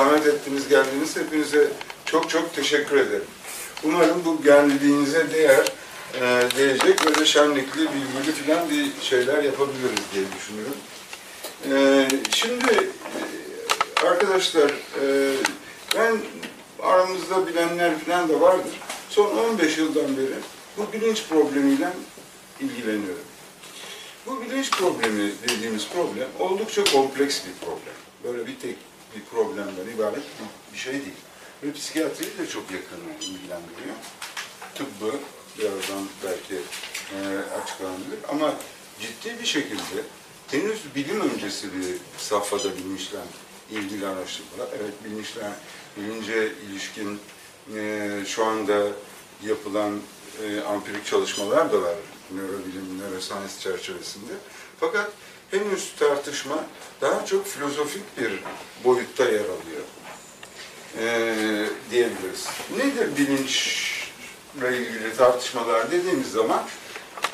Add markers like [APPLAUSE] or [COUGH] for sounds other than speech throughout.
zahmet ettiniz, geldiniz. Hepinize çok çok teşekkür ederim. Umarım bu geldiğinize değer, e, değecek böyle şenlikli, bilgili falan bir şeyler yapabiliriz diye düşünüyorum. E, şimdi e, arkadaşlar, e, ben aramızda bilenler falan da vardır. Son 15 yıldan beri bu bilinç problemiyle ilgileniyorum. Bu bilinç problemi dediğimiz problem oldukça kompleks bir problem. Böyle bir tek bir problemden ibaret bir, şey değil. Ve psikiyatriyi de çok yakından ilgilendiriyor. Tıbbı birazdan belki e, açıklanabilir ama ciddi bir şekilde henüz bilim öncesi bir safhada bilinçle ilgili araştırmalar. Evet bilinçle, bilince ilişkin e, şu anda yapılan e, ampirik çalışmalar da var nörobilim, neuroscience çerçevesinde. Fakat henüz tartışma daha çok filozofik bir boyutta yer alıyor e, diyebiliriz. Nedir bilinçle ilgili tartışmalar dediğimiz zaman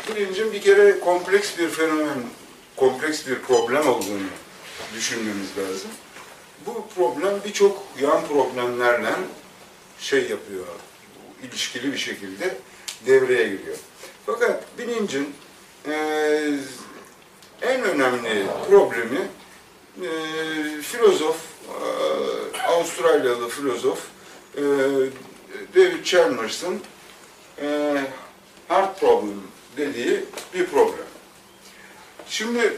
bilincin bir kere kompleks bir fenomen, kompleks bir problem olduğunu düşünmemiz lazım. Bu problem birçok yan problemlerle şey yapıyor, ilişkili bir şekilde devreye giriyor. Fakat bilincin e, en önemli problemi e, filozof, e, Avustralyalı filozof e, David Chalmers'ın e, heart problem dediği bir problem. Şimdi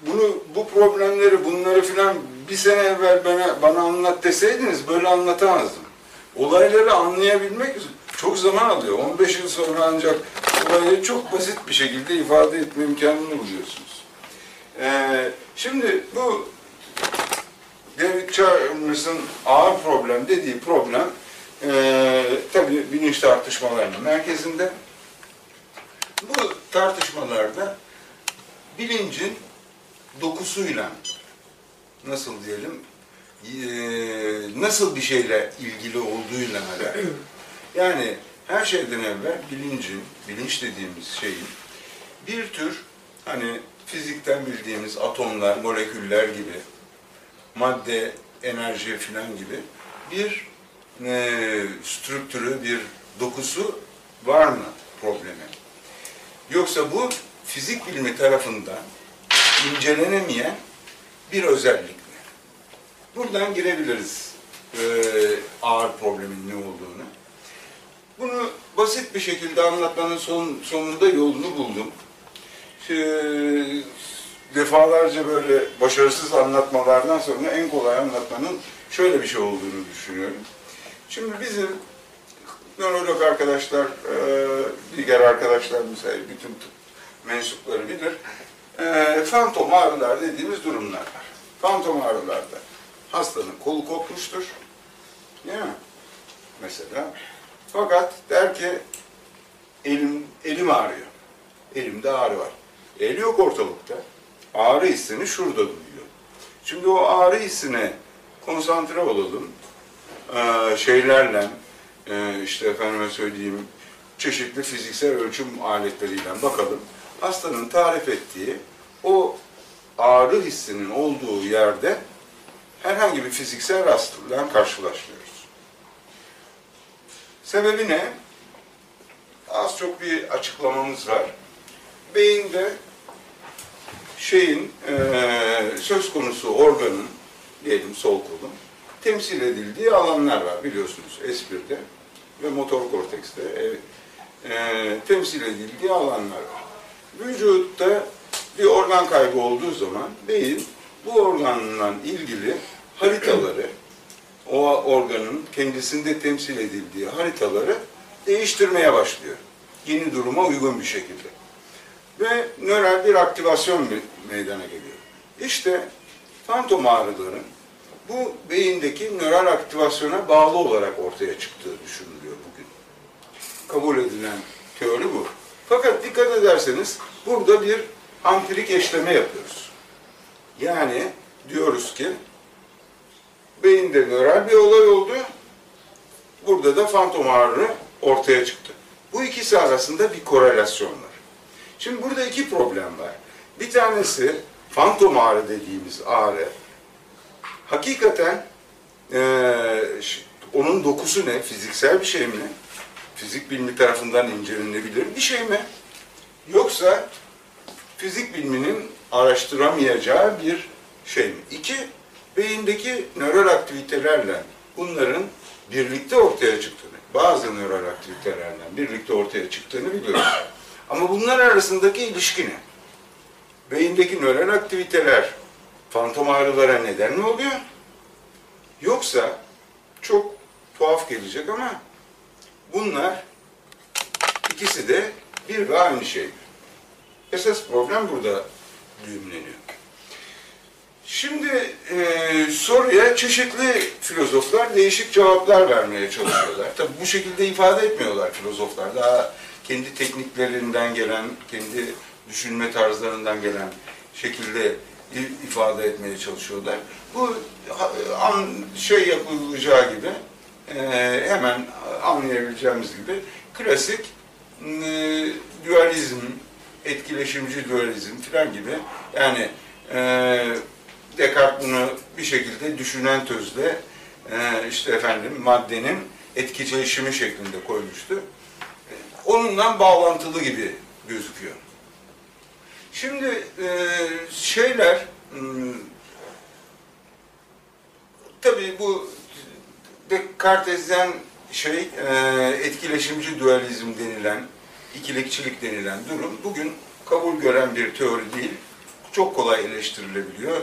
bunu bu problemleri bunları filan bir sene evvel bana, bana anlat deseydiniz böyle anlatamazdım. Olayları anlayabilmek çok zaman alıyor. 15 yıl sonra ancak olayı çok basit bir şekilde ifade etme imkanını buluyorsunuz. Ee, şimdi bu David Chalmers'ın ağır problem dediği problem e, tabii bilinç tartışmalarının merkezinde. Bu tartışmalarda bilincin dokusuyla nasıl diyelim e, nasıl bir şeyle ilgili olduğuyla alakalı. Yani her şeyden evvel bilincin, bilinç dediğimiz şeyin bir tür hani fizikten bildiğimiz atomlar, moleküller gibi madde, enerji filan gibi bir e, strüktürü, bir dokusu var mı problemi? Yoksa bu fizik bilimi tarafından incelenemeyen bir özellik mi? Buradan girebiliriz e, ağır problemin ne olduğunu. Bunu basit bir şekilde anlatmanın son, sonunda yolunu buldum. Ee, defalarca böyle başarısız anlatmalardan sonra en kolay anlatmanın şöyle bir şey olduğunu düşünüyorum. Şimdi bizim nörolog arkadaşlar, e, diğer arkadaşlar mesela bütün tıp mensupları bilir. E, fantom ağrılar dediğimiz durumlar var. Fantom ağrılarda hastanın kolu kopmuştur. Değil mi? Mesela fakat der ki elim, elim ağrıyor. Elimde ağrı var. El yok ortalıkta. Ağrı hissini şurada duyuyor. Şimdi o ağrı hissine konsantre olalım. Ee, şeylerle, e, işte efendime söyleyeyim, çeşitli fiziksel ölçüm aletleriyle bakalım. Hastanın tarif ettiği o ağrı hissinin olduğu yerde herhangi bir fiziksel rastlıkla karşılaşmıyoruz. Sebebi ne? Az çok bir açıklamamız var. Beyinde şeyin e, söz konusu organın, diyelim sol kolun, temsil edildiği alanlar var biliyorsunuz S1'de ve motor kortekste e, e, temsil edildiği alanlar var. Vücutta bir organ kaybı olduğu zaman beyin bu organla ilgili haritaları o organın kendisinde temsil edildiği haritaları değiştirmeye başlıyor. Yeni duruma uygun bir şekilde. Ve nöral bir aktivasyon meydana geliyor. İşte fantom ağrıların bu beyindeki nöral aktivasyona bağlı olarak ortaya çıktığı düşünülüyor bugün. Kabul edilen teori bu. Fakat dikkat ederseniz burada bir ampirik eşleme yapıyoruz. Yani diyoruz ki beyinde nöral bir olay oldu. Burada da fantom ağrı ortaya çıktı. Bu ikisi arasında bir korelasyon var. Şimdi burada iki problem var. Bir tanesi fantom ağrı dediğimiz ağrı hakikaten Ee, onun dokusu ne? Fiziksel bir şey mi? Fizik bilimi tarafından incelenebilir bir şey mi? Yoksa fizik biliminin araştıramayacağı bir şey mi? İki, beyindeki nöral aktivitelerle bunların birlikte ortaya çıktığını, bazı nöral aktivitelerle birlikte ortaya çıktığını biliyoruz. Ama bunlar arasındaki ilişki ne? Beyindeki nöral aktiviteler fantom ağrılara neden mi oluyor? Yoksa çok tuhaf gelecek ama bunlar ikisi de bir ve aynı şey. Esas problem burada düğümleniyor. Şimdi e, soruya çeşitli filozoflar değişik cevaplar vermeye çalışıyorlar. Tabii bu şekilde ifade etmiyorlar filozoflar. Daha kendi tekniklerinden gelen, kendi düşünme tarzlarından gelen şekilde ifade etmeye çalışıyorlar. Bu an, şey yapılacağı gibi e, hemen anlayabileceğimiz gibi klasik e, dualizm, etkileşimci dualizm falan gibi yani e, Descartes bunu bir şekilde düşünen tözle e, işte efendim maddenin etkileşimi şeklinde koymuştu. Onunla bağlantılı gibi gözüküyor. Şimdi e, şeyler hmm, tabii bu Descartes'den şey e, etkileşimci dualizm denilen ikilikçilik denilen durum bugün kabul gören bir teori değil. Çok kolay eleştirilebiliyor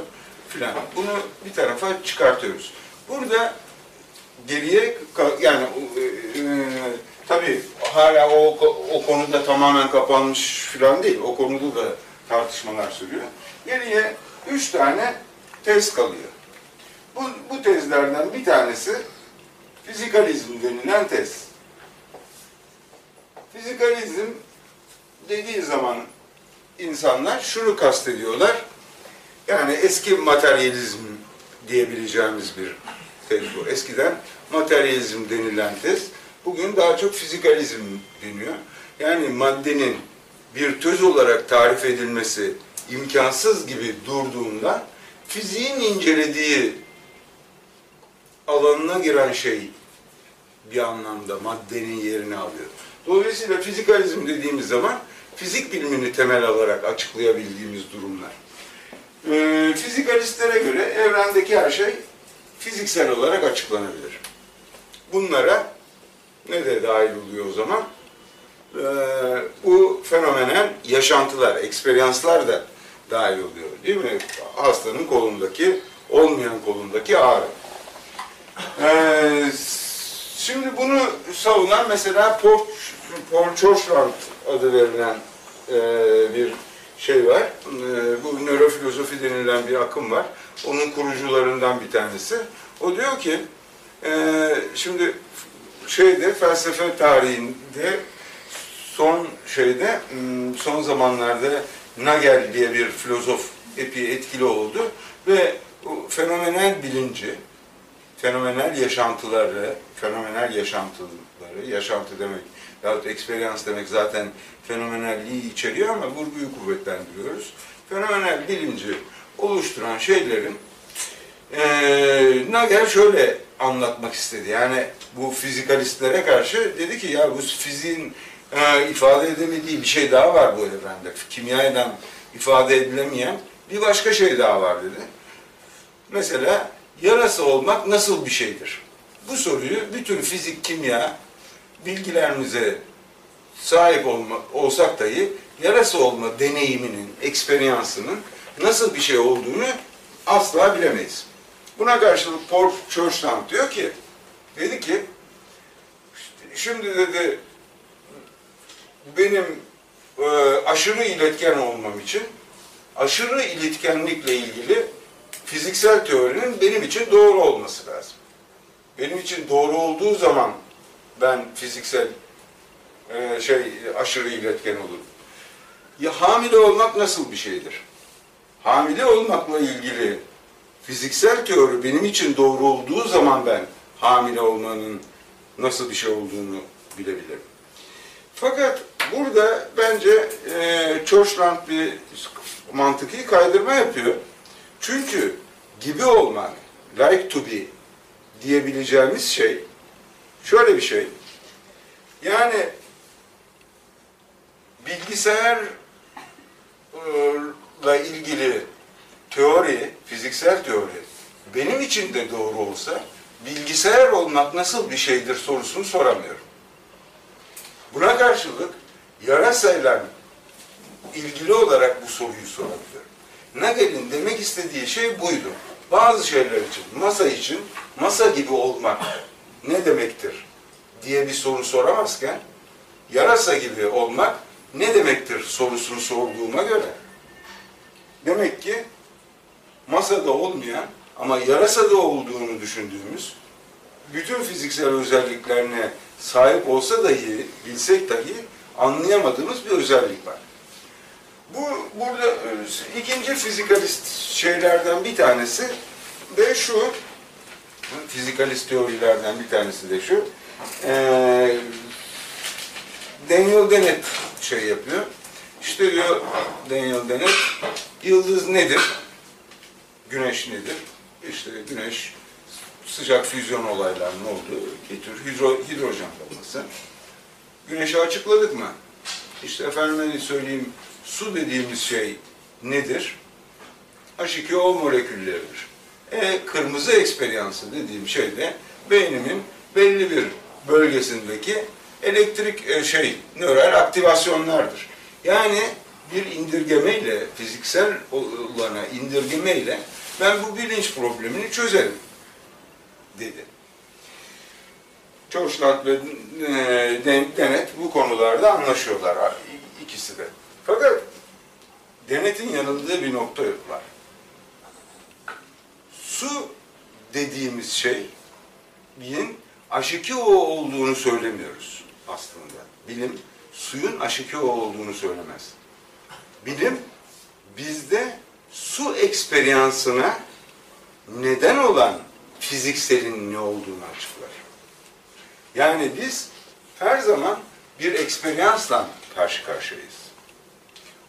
filan. Bunu bir tarafa çıkartıyoruz. Burada geriye yani e, e, tabii hala o o konuda tamamen kapanmış filan değil. O konuda da tartışmalar sürüyor. Geriye üç tane tez kalıyor. Bu, bu tezlerden bir tanesi fizikalizm denilen tez. Fizikalizm dediği zaman insanlar şunu kastediyorlar. Yani eski materyalizm diyebileceğimiz bir tez bu. Eskiden materyalizm denilen tez, bugün daha çok fizikalizm deniyor. Yani maddenin bir töz olarak tarif edilmesi imkansız gibi durduğunda fiziğin incelediği alanına giren şey bir anlamda maddenin yerini alıyor. Dolayısıyla fizikalizm dediğimiz zaman fizik bilimini temel alarak açıklayabildiğimiz durumlar. Ee, fizikalistlere göre evrendeki her şey fiziksel olarak açıklanabilir. Bunlara ne de dahil oluyor o zaman? Ee, bu fenomenel yaşantılar, eksperyanslar da dahil oluyor. Değil mi? Hastanın kolundaki, olmayan kolundaki ağrı. Ee, şimdi bunu savunan mesela Paul Churchland adı verilen e, bir şey var. E, bu nörofilozofi denilen bir akım var. Onun kurucularından bir tanesi. O diyor ki e, şimdi şeyde felsefe tarihinde son şeyde m, son zamanlarda Nagel diye bir filozof epey etkili oldu ve bu fenomenal bilinci fenomenal yaşantıları, fenomenal yaşantıları, yaşantı demek yahut eksperyans demek zaten fenomenalliği içeriyor ama vurguyu kuvvetlendiriyoruz. Fenomenal bilinci oluşturan şeylerin eee Nagel şöyle anlatmak istedi. Yani bu fizikalistlere karşı dedi ki ya bu fiziğin e, ifade edemediği bir şey daha var bu evrende. Kimyayla ifade edilemeyen bir başka şey daha var dedi. Mesela yarası olmak nasıl bir şeydir? Bu soruyu bütün fizik, kimya bilgilerimize sahip olma, olsak dahi yarası olma deneyiminin, eksperyansının nasıl bir şey olduğunu asla bilemeyiz. Buna karşılık Paul Churchland diyor ki, dedi ki, şimdi dedi benim e, aşırı iletken olmam için aşırı iletkenlikle ilgili fiziksel teorinin benim için doğru olması lazım. Benim için doğru olduğu zaman ben fiziksel e, şey aşırı iletken olurum. Ya hamile olmak nasıl bir şeydir? Hamile olmakla ilgili fiziksel teori benim için doğru olduğu zaman ben hamile olmanın nasıl bir şey olduğunu bilebilirim. Fakat burada bence e, Churchland bir mantıki kaydırma yapıyor. Çünkü gibi olmak, like to be diyebileceğimiz şey şöyle bir şey. Yani bilgisayarla ilgili teori, fiziksel teori benim için de doğru olsa bilgisayar olmak nasıl bir şeydir sorusunu soramıyorum. Buna karşılık yarasayla ilgili olarak bu soruyu sorabiliyorum. Nagel'in demek istediği şey buydu. Bazı şeyler için, masa için, masa gibi olmak ne demektir diye bir soru soramazken, yarasa gibi olmak ne demektir sorusunu sorduğuma göre, demek ki masada olmayan ama yarasada olduğunu düşündüğümüz bütün fiziksel özelliklerine sahip olsa dahi, bilsek dahi anlayamadığımız bir özellik var. Bu burada e, ikinci fizikalist şeylerden bir tanesi de şu, fizikalist teorilerden bir tanesi de şu, e, Daniel Dennett şey yapıyor. İşte diyor Daniel Dennett, yıldız nedir? Güneş nedir? İşte güneş sıcak füzyon olaylarının olduğu bir tür hidro, hidrojen olması. Güneşi açıkladık mı? İşte efendime söyleyeyim su dediğimiz şey nedir? H2O molekülleridir. E, kırmızı eksperyansı dediğim şey de beynimin belli bir bölgesindeki elektrik e, şey, nöral aktivasyonlardır. Yani bir indirgemeyle, fiziksel olana indirgemeyle ben bu bilinç problemini çözerim dedi. Çorşlat ve e, Denet bu konularda anlaşıyorlar ikisi de. Fakat Denet'in yanıldığı bir nokta var. Su dediğimiz şey şeyin H2O olduğunu söylemiyoruz aslında. Bilim suyun H2O olduğunu söylemez. Bilim bizde su eksperyansına neden olan fizikselin ne olduğunu açıklar. Yani biz her zaman bir eksperyansla karşı karşıyayız.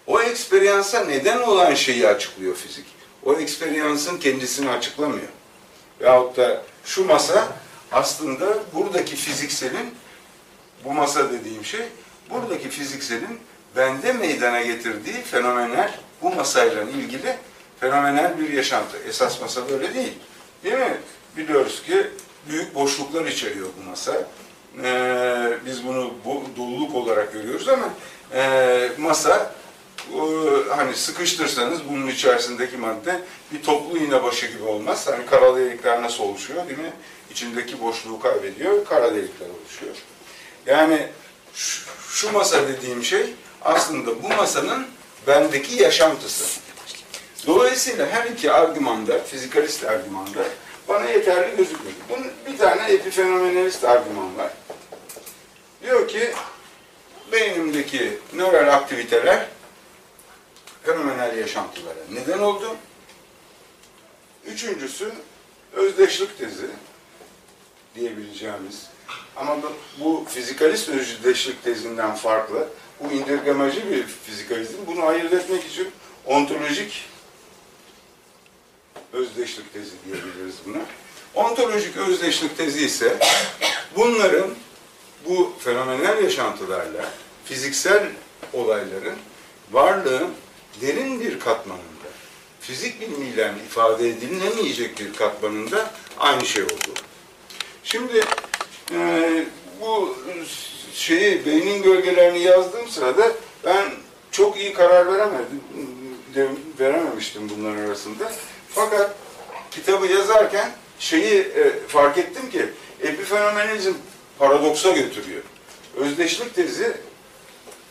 O eksperyansa neden olan şeyi açıklıyor fizik. O eksperyansın kendisini açıklamıyor. Veyahut da şu masa aslında buradaki fizikselin, bu masa dediğim şey, buradaki fizikselin bende meydana getirdiği fenomenler bu masayla ilgili fenomenel bir yaşantı. Esas masa böyle değil. Değil mi? Biliyoruz ki büyük boşluklar içeriyor bu masa. Ee, biz bunu bu, doluluk olarak görüyoruz ama e, masa hani sıkıştırsanız bunun içerisindeki madde bir toplu iğne başı gibi olmaz. Hani kara delikler nasıl oluşuyor değil mi? İçindeki boşluğu kaybediyor, kara delikler oluşuyor. Yani şu, şu masa dediğim şey aslında bu masanın bendeki yaşantısı. Dolayısıyla her iki argümanda, fizikalist argümanda bana yeterli gözükmüyor. Bunun bir tane epifenomenalist argüman var. Diyor ki beynimdeki nöral aktiviteler fenomenal yaşantılara neden oldu. Üçüncüsü özdeşlik tezi diyebileceğimiz ama bu fizikalist özdeşlik tezinden farklı, bu indirgemeci bir fizikalizm. Bunu ayırt etmek için ontolojik özdeşlik tezi diyebiliriz buna. Ontolojik özdeşlik tezi ise bunların bu fenomenal yaşantılarla fiziksel olayların varlığın derin bir katmanında, fizik bilimiyle ifade edilemeyecek bir katmanında aynı şey oldu. Şimdi e, bu şeyi, beynin gölgelerini yazdığım sırada ben çok iyi karar veremedim, verememiştim bunların arasında. Fakat kitabı yazarken şeyi e, fark ettim ki epifenomenizm paradoksa götürüyor. Özdeşlik tezi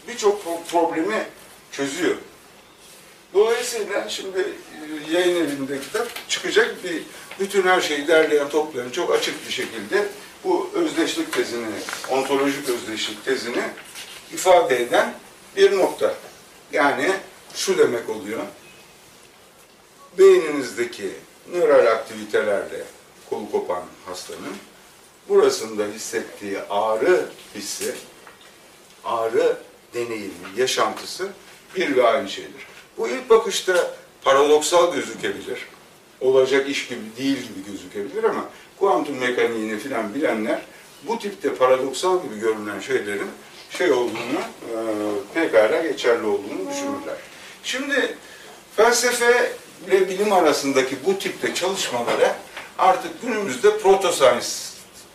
birçok problemi çözüyor. Dolayısıyla şimdi e, yayın evinde kitap çıkacak bir bütün her şeyi derleyen toplayan çok açık bir şekilde bu özdeşlik tezini, ontolojik özdeşlik tezini ifade eden bir nokta. Yani şu demek oluyor. Beyninizdeki nöral aktivitelerle kolu kopan hastanın burasında hissettiği ağrı hissi, ağrı deneyimi, yaşantısı bir ve aynı şeydir. Bu ilk bakışta paradoksal gözükebilir. Olacak iş gibi değil gibi gözükebilir ama kuantum mekaniğini filan bilenler bu tipte paradoksal gibi görünen şeylerin şey olduğunu, e, pekala geçerli olduğunu düşünürler. Şimdi felsefe ile bilim arasındaki bu tipte çalışmalara artık günümüzde protoscience,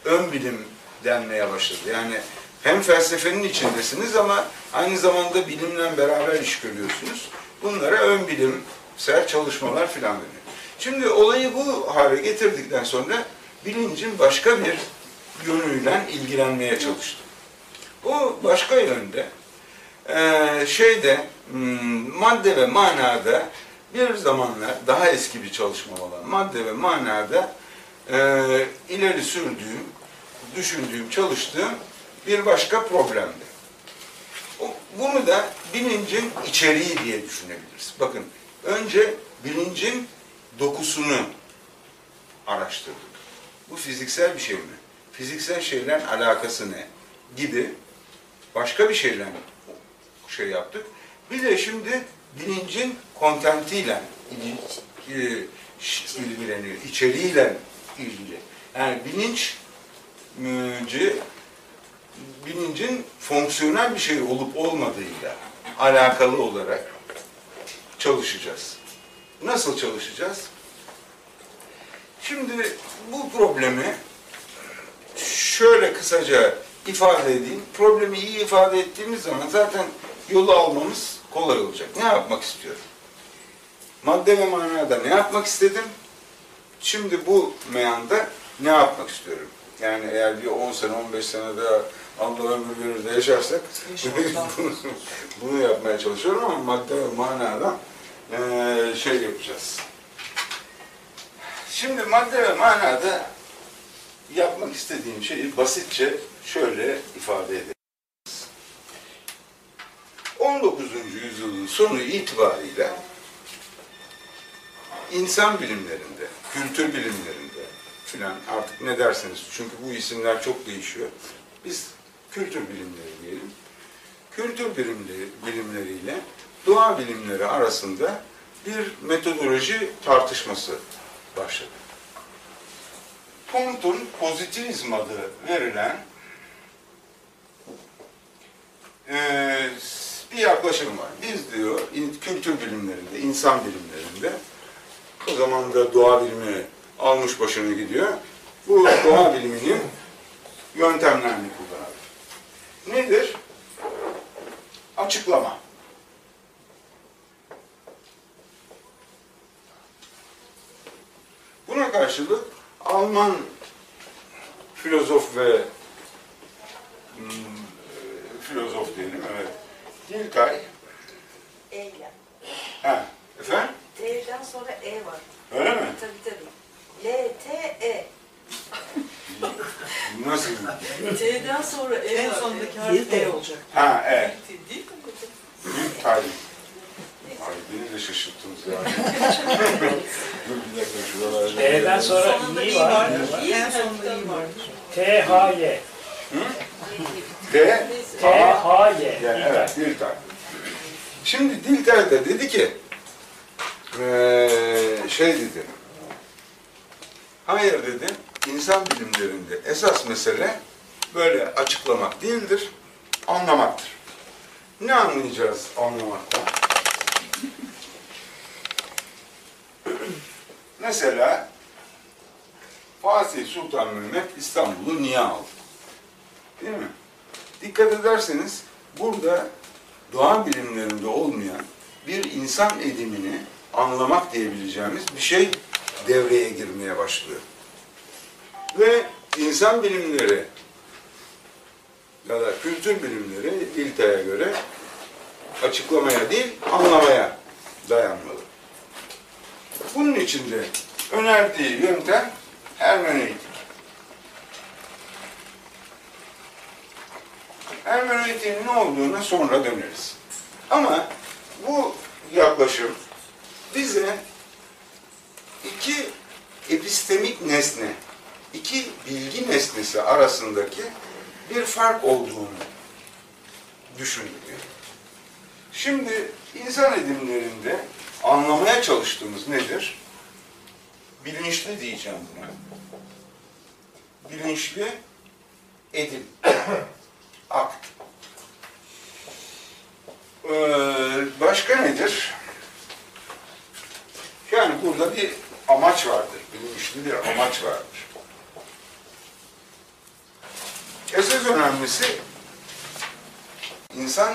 ön bilim denmeye başladı. Yani hem felsefenin içindesiniz ama aynı zamanda bilimle beraber iş görüyorsunuz. Bunlara ön bilimsel çalışmalar filan deniyor. Şimdi olayı bu hale getirdikten sonra bilincin başka bir yönüyle ilgilenmeye çalıştım. O başka yönde eee, şeyde hmm, madde ve manada bir zamanlar daha eski bir çalışma olan madde ve manada eee, ileri sürdüğüm, düşündüğüm, çalıştığım bir başka problemdi. Bunu da bilincin içeriği diye düşünebiliriz. Bakın önce bilincin dokusunu araştırdık. Bu fiziksel bir şey mi? Fiziksel şeylerin alakası ne? Gibi başka bir şeyle şey yaptık. Bir de şimdi bilincin kontentiyle e, ilgileniyor, içeriğiyle ilgili. Yani bilinç bilincin fonksiyonel bir şey olup olmadığıyla alakalı olarak çalışacağız. Nasıl çalışacağız? Şimdi bu problemi şöyle kısaca ifade edeyim. Problemi iyi ifade ettiğimiz zaman zaten yolu almamız kolay olacak. Ne yapmak istiyorum? Madde ve manada ne yapmak istedim? Şimdi bu meyanda ne yapmak istiyorum? Yani eğer bir 10 sene, 15 sene daha Allah ömür verir de yaşarsak bunu, [LAUGHS] bunu yapmaya çalışıyorum ama madde ve manada eee, şey yapacağız. Şimdi madde ve manada yapmak istediğim şeyi basitçe şöyle ifade edelim. 19. yüzyılın sonu itibariyle insan bilimlerinde, kültür bilimlerinde filan artık ne derseniz çünkü bu isimler çok değişiyor. Biz kültür bilimleri diyelim. Kültür bilimleri, bilimleriyle doğa bilimleri arasında bir metodoloji tartışması başladı. Comte'un pozitivizm adı verilen eee, bir yaklaşım var. Biz diyor kültür bilimlerinde, insan bilimlerinde o zaman da doğa bilimi almış başını gidiyor. Bu doğa biliminin yöntemlerini kullanalım. Nedir? Açıklama. Buna karşılık Alman filozof ve hmm, filozof diyelim evet. Dilkay. Eyle. Ha, efendim? T'den sonra E var. Öyle mi? Tabii tabii. L, T, E. Nasıl? T'den sonra E En var. sondaki harf E olacak. Ha, evet. Değil mi? Dilkay. Ay beni de şaşırttınız ya. [LAUGHS] Dur bir dakika şuralarda. D'den sonra Sonunda i var. En sonunda i vardır. T, H, Y. D, T, H, Y. Yani evet, Diltay. Şimdi Diltay da dedi ki, eee, şey dedi, hayır dedi, insan bilimlerinde esas mesele böyle açıklamak değildir, anlamaktır. Ne anlayacağız anlamaktan? [CLEARS THROAT] Mesela Fatih Sultan Mehmet İstanbul'u niye aldı? Değil mi? Dikkat ederseniz burada doğa bilimlerinde olmayan bir insan edimini anlamak diyebileceğimiz bir şey devreye girmeye başlıyor. Ve insan bilimleri ya da kültür bilimleri İlta'ya göre açıklamaya değil, anlamaya dayanmalı. Bunun için de önerdiği yöntem hermeneutik. Hermeneutiğin ne olduğuna sonra döneriz. Ama bu yaklaşım bize iki epistemik nesne, iki bilgi nesnesi arasındaki bir fark olduğunu düşündürüyor. Şimdi insan edimlerinde anlamaya çalıştığımız nedir? Bilinçli diyeceğim buna. bilinçli edim. [COUGHS] Akt. Ee, başka nedir? Yani burada bir amaç vardır. Bilinçli bir amaç vardır. Esas önemlisi insan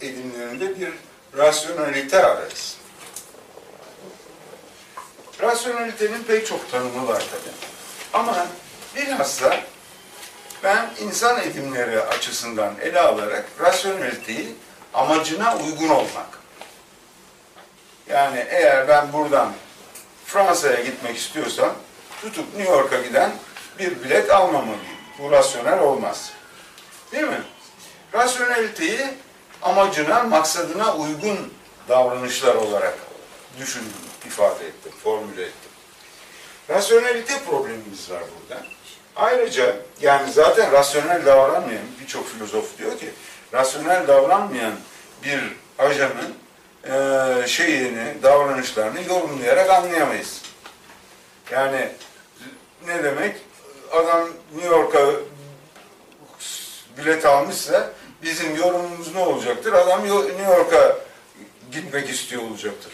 edimlerinde bir rasyonelite ararız. Rasyonelitenin pek çok tanımı var tabii. Ama bilhassa ben insan edimleri açısından ele alarak rasyoneliteyi amacına uygun olmak. Yani eğer ben buradan Fransa'ya gitmek istiyorsam tutup New York'a giden bir bilet almamalıyım. Bu rasyonel olmaz. Değil mi? Rasyoneliteyi amacına, maksadına uygun davranışlar olarak düşündüm, ifade ettim, formüle ettim. Rasyonelite problemimiz var burada. Ayrıca yani zaten rasyonel davranmayan birçok filozof diyor ki rasyonel davranmayan bir ajanın eee, şeyini, davranışlarını yorumlayarak anlayamayız. Yani ne demek? Adam New York'a bilet almışsa bizim yorumumuz ne olacaktır? Adam New York'a gitmek istiyor olacaktır.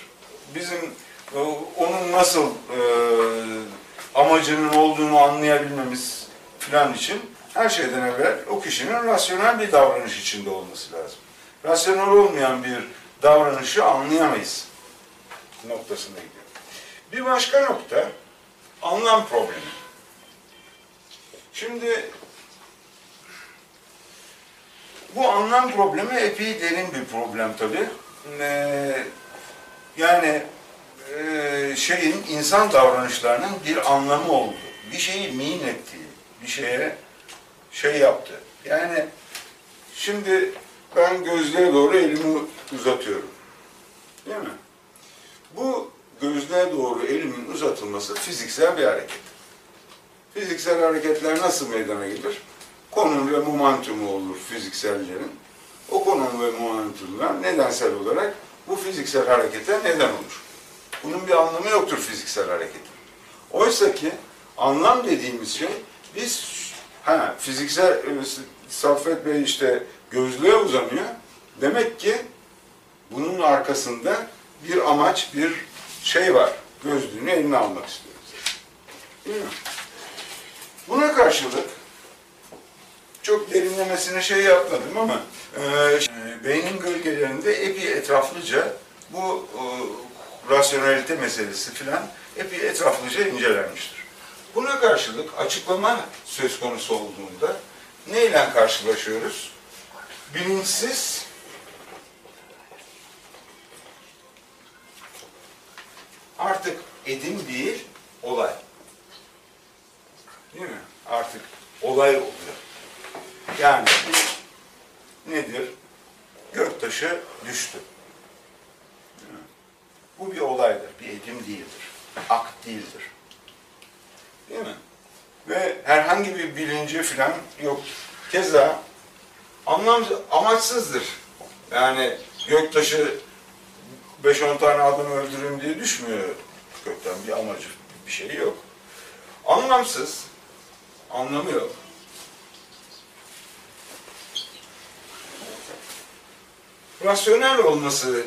Bizim e, onun nasıl e, amacının olduğunu anlayabilmemiz filan için her şeyden evvel o kişinin rasyonel bir davranış içinde olması lazım. Rasyonel olmayan bir davranışı anlayamayız noktasına gidiyor. Bir başka nokta anlam problemi. Şimdi bu anlam problemi epey derin bir problem tabii. Ee, yani e, şeyin insan davranışlarının bir anlamı oldu. Bir şeyi min ettiği, bir şeye şey yaptı. Yani şimdi ben gözlüğe doğru elimi uzatıyorum. Değil mi? Bu gözlüğe doğru elimin uzatılması fiziksel bir hareket. Fiziksel hareketler nasıl meydana gelir? Konum ve momentumu olur fiziksellerin. O konum ve momentumlar nedensel olarak bu fiziksel harekete neden olur. Bunun bir anlamı yoktur fiziksel hareketin. Oysa ki anlam dediğimiz şey biz ha fiziksel e, Saffet Bey işte gözlüğe uzanıyor. Demek ki bunun arkasında bir amaç, bir şey var. Gözlüğünü eline almak istiyoruz. Değil mi? Buna karşılık çok derinlemesine şey yapmadım ama e, beynin gölgelerinde epey etraflıca bu e, rasyonelite meselesi filan epey etraflıca incelenmiştir. Buna karşılık açıklama söz konusu olduğunda neyle karşılaşıyoruz? Bilinçsiz artık edim değil, olay. Değil mi? Artık olay oluyor. Yani nedir? Göktaşı düştü. Bu bir olaydır, bir edim değildir. Akt değildir. Değil mi? Ve herhangi bir bilinci falan yoktur. Keza anlam amaçsızdır. Yani göktaşı 5-10 tane adamı öldürün diye düşmüyor gökten bir amacı, bir şey yok. Anlamsız, anlamı yok. Rasyonel olması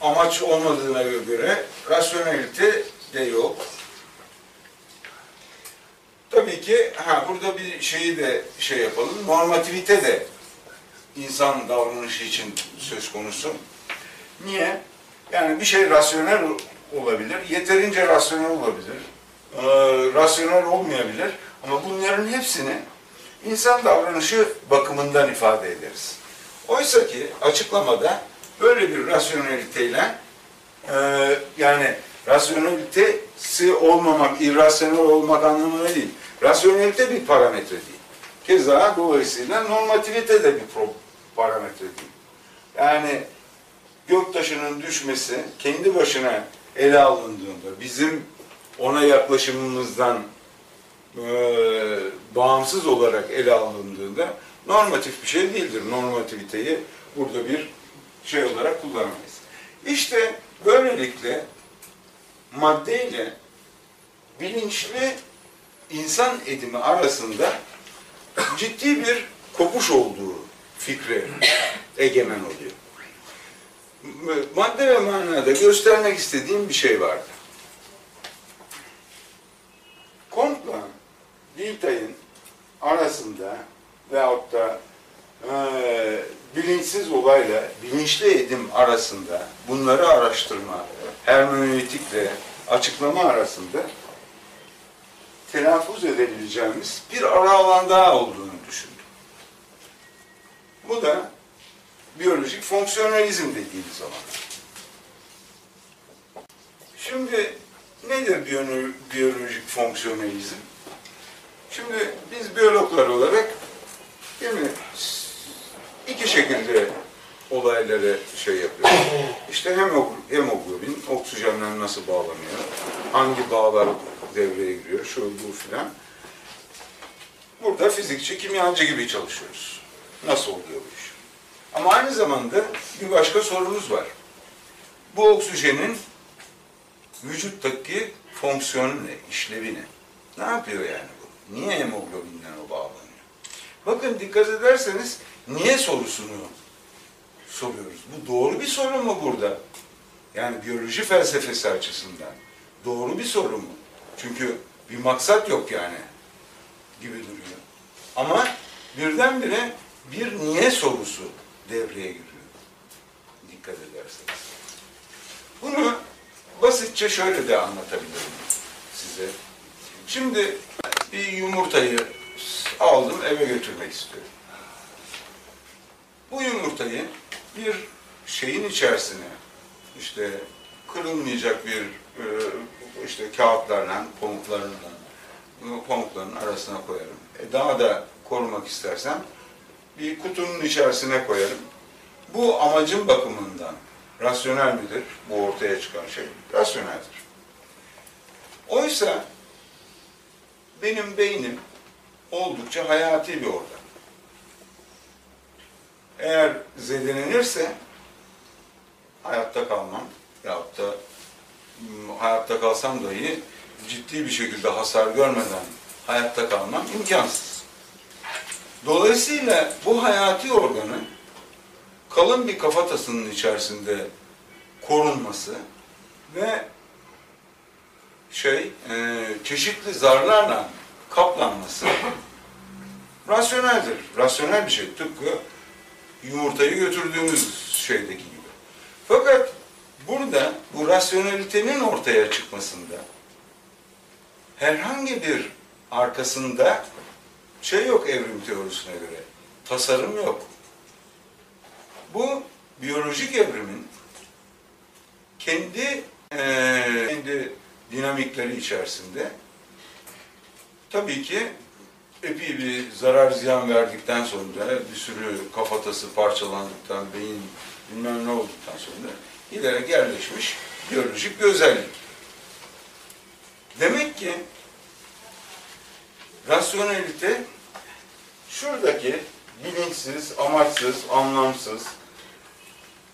amaç olmadığına göre rasyonelite de yok. Tabii ki ha burada bir şeyi de şey yapalım. Normativite de insan davranışı için söz konusu. Niye? Yani bir şey rasyonel olabilir, yeterince rasyonel olabilir, ee, rasyonel olmayabilir. Ama bunların hepsini insan davranışı bakımından ifade ederiz. Oysa ki açıklamada böyle bir rasyoneliteyle e, yani rasyonelitesi olmamak, irrasyonel olmak anlamına değil. Rasyonelite bir parametre değil. Keza dolayısıyla normativite de bir parametre değil. Yani göktaşının düşmesi kendi başına ele alındığında bizim ona yaklaşımımızdan e, bağımsız olarak ele alındığında normatif bir şey değildir. Normativiteyi burada bir şey olarak kullanamayız. İşte böylelikle maddeyle bilinçli insan edimi arasında ciddi bir kopuş olduğu fikri egemen oluyor. Madde ve manada göstermek istediğim bir şey vardı. Comte'la Diltay'ın arasında veyahut da eee, bilinçsiz olayla bilinçli edim arasında bunları araştırma, hermeneutikle açıklama arasında telaffuz edebileceğimiz bir ara alan daha olduğunu düşündüm. Bu da biyolojik fonksiyonalizm dediğimiz alan. Şimdi nedir biyo- biyolojik fonksiyonalizm? Şimdi biz biyologlar olarak değil mi, iki şekilde olayları şey yapıyoruz. İşte hemo- hemoglobin, oksijenle nasıl bağlanıyor, hangi bağlar devreye giriyor, şu bu filan. Burada fizikçi, kimyacı gibi çalışıyoruz. Nasıl oluyor bu iş? Ama aynı zamanda bir başka sorumuz var. Bu oksijenin vücuttaki fonksiyonu ne, işlevi ne? Ne yapıyor yani bu? Niye hemoglobinden o bağlanıyor? Bakın dikkat ederseniz niye sorusunu soruyoruz. Bu doğru bir soru mu burada? Yani biyoloji felsefesi açısından doğru bir soru mu? Çünkü bir maksat yok yani gibi duruyor. Ama birdenbire bir niye sorusu devreye giriyor. Dikkat ederseniz. Bunu basitçe şöyle de anlatabilirim size. Şimdi bir yumurtayı aldım eve götürmek istiyorum. Bu yumurtayı bir şeyin içerisine işte kırılmayacak bir e, işte kağıtlarla, pamuklarla pamukların arasına koyarım. E, daha da korumak istersem bir kutunun içerisine koyarım. Bu amacın bakımından rasyonel midir? Bu ortaya çıkan şey rasyoneldir. Oysa benim beynim oldukça hayati bir organ. Eğer zedelenirse hayatta kalmam yahut da hmm, hayatta kalsam dahi ciddi bir şekilde hasar görmeden hayatta kalmam imkansız. Dolayısıyla bu hayati organın kalın bir kafatasının içerisinde korunması ve şey e, çeşitli zarlarla kaplanması rasyoneldir. Rasyonel bir şey. Tıpkı yumurtayı götürdüğümüz şeydeki gibi. Fakat burada bu rasyonelitenin ortaya çıkmasında herhangi bir arkasında şey yok evrim teorisine göre. Tasarım yok. Bu biyolojik evrimin kendi eee, kendi dinamikleri içerisinde tabii ki epey bir zarar ziyan verdikten sonra bir sürü kafatası parçalandıktan, beyin bilmem ne olduktan sonra giderek yerleşmiş biyolojik bir özellik. Demek ki rasyonelite şuradaki bilinçsiz, amaçsız, anlamsız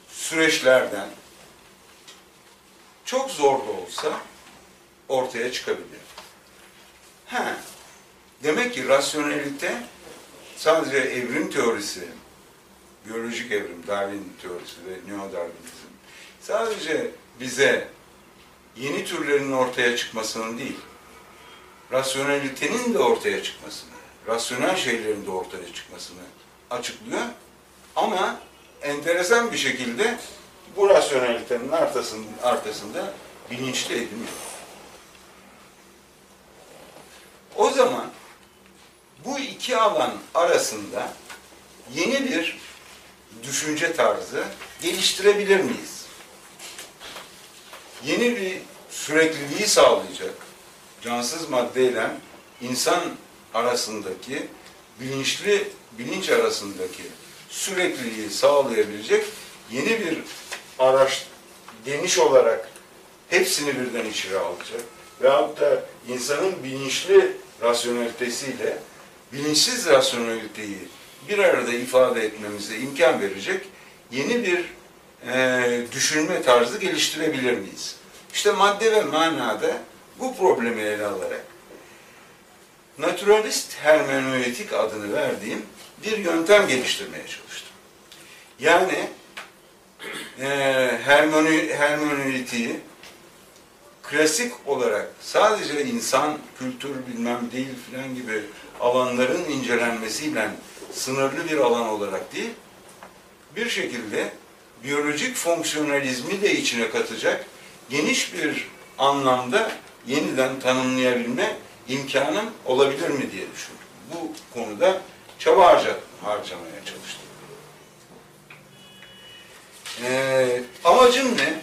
süreçlerden çok zor da olsa ortaya çıkabilir. Ha, demek ki rasyonelite sadece evrim teorisi, biyolojik evrim, Darwin teorisi ve neo-Darwinizm sadece bize yeni türlerin ortaya çıkmasının değil, rasyonelitenin de ortaya çıkmasını, rasyonel şeylerin de ortaya çıkmasını açıklıyor. Ama enteresan bir şekilde bu rasyonelitenin arkasında, arkasında bilinçli edim yok. O zaman bu iki alan arasında yeni bir düşünce tarzı geliştirebilir miyiz? Yeni bir sürekliliği sağlayacak cansız maddeyle insan arasındaki bilinçli bilinç arasındaki sürekliliği sağlayabilecek yeni bir araç geniş olarak hepsini birden içine alacak veyahut da insanın bilinçli rasyonelitesiyle bilinçsiz rasyoneliteyi bir arada ifade etmemize imkan verecek yeni bir e, düşünme tarzı geliştirebilir miyiz? İşte madde ve manada bu problemi ele alarak naturalist hermenöitik adını verdiğim bir yöntem geliştirmeye çalıştım. Yani e, hermenö, hermenöitiği klasik olarak sadece insan, kültür bilmem değil filan gibi alanların incelenmesiyle sınırlı bir alan olarak değil, bir şekilde biyolojik fonksiyonalizmi de içine katacak geniş bir anlamda yeniden tanımlayabilme imkanım olabilir mi diye düşündüm. Bu konuda çaba harca, harcamaya çalıştım. Ee, amacım ne?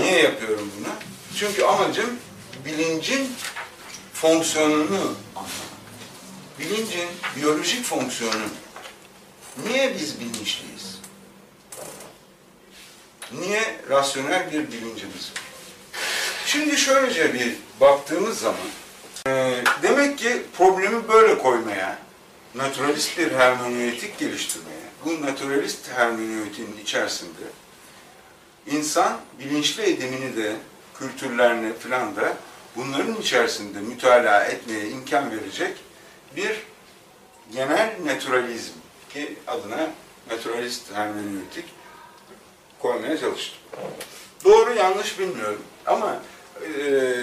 Niye yapıyorum bunu? Çünkü amacım bilincin fonksiyonunu anlamak. Bilincin biyolojik fonksiyonu. Niye biz bilinçliyiz? Niye rasyonel bir bilincimiz var? Şimdi şöylece bir baktığımız zaman e, demek ki problemi böyle koymaya, naturalist bir hermeneutik geliştirmeye, bu naturalist hermeneutin içerisinde insan bilinçli edimini de, kültürlerini filan da bunların içerisinde mütalaa etmeye imkan verecek bir genel naturalizm ki adına naturalist hermeneutik koymaya çalıştım. Doğru yanlış bilmiyorum ama e,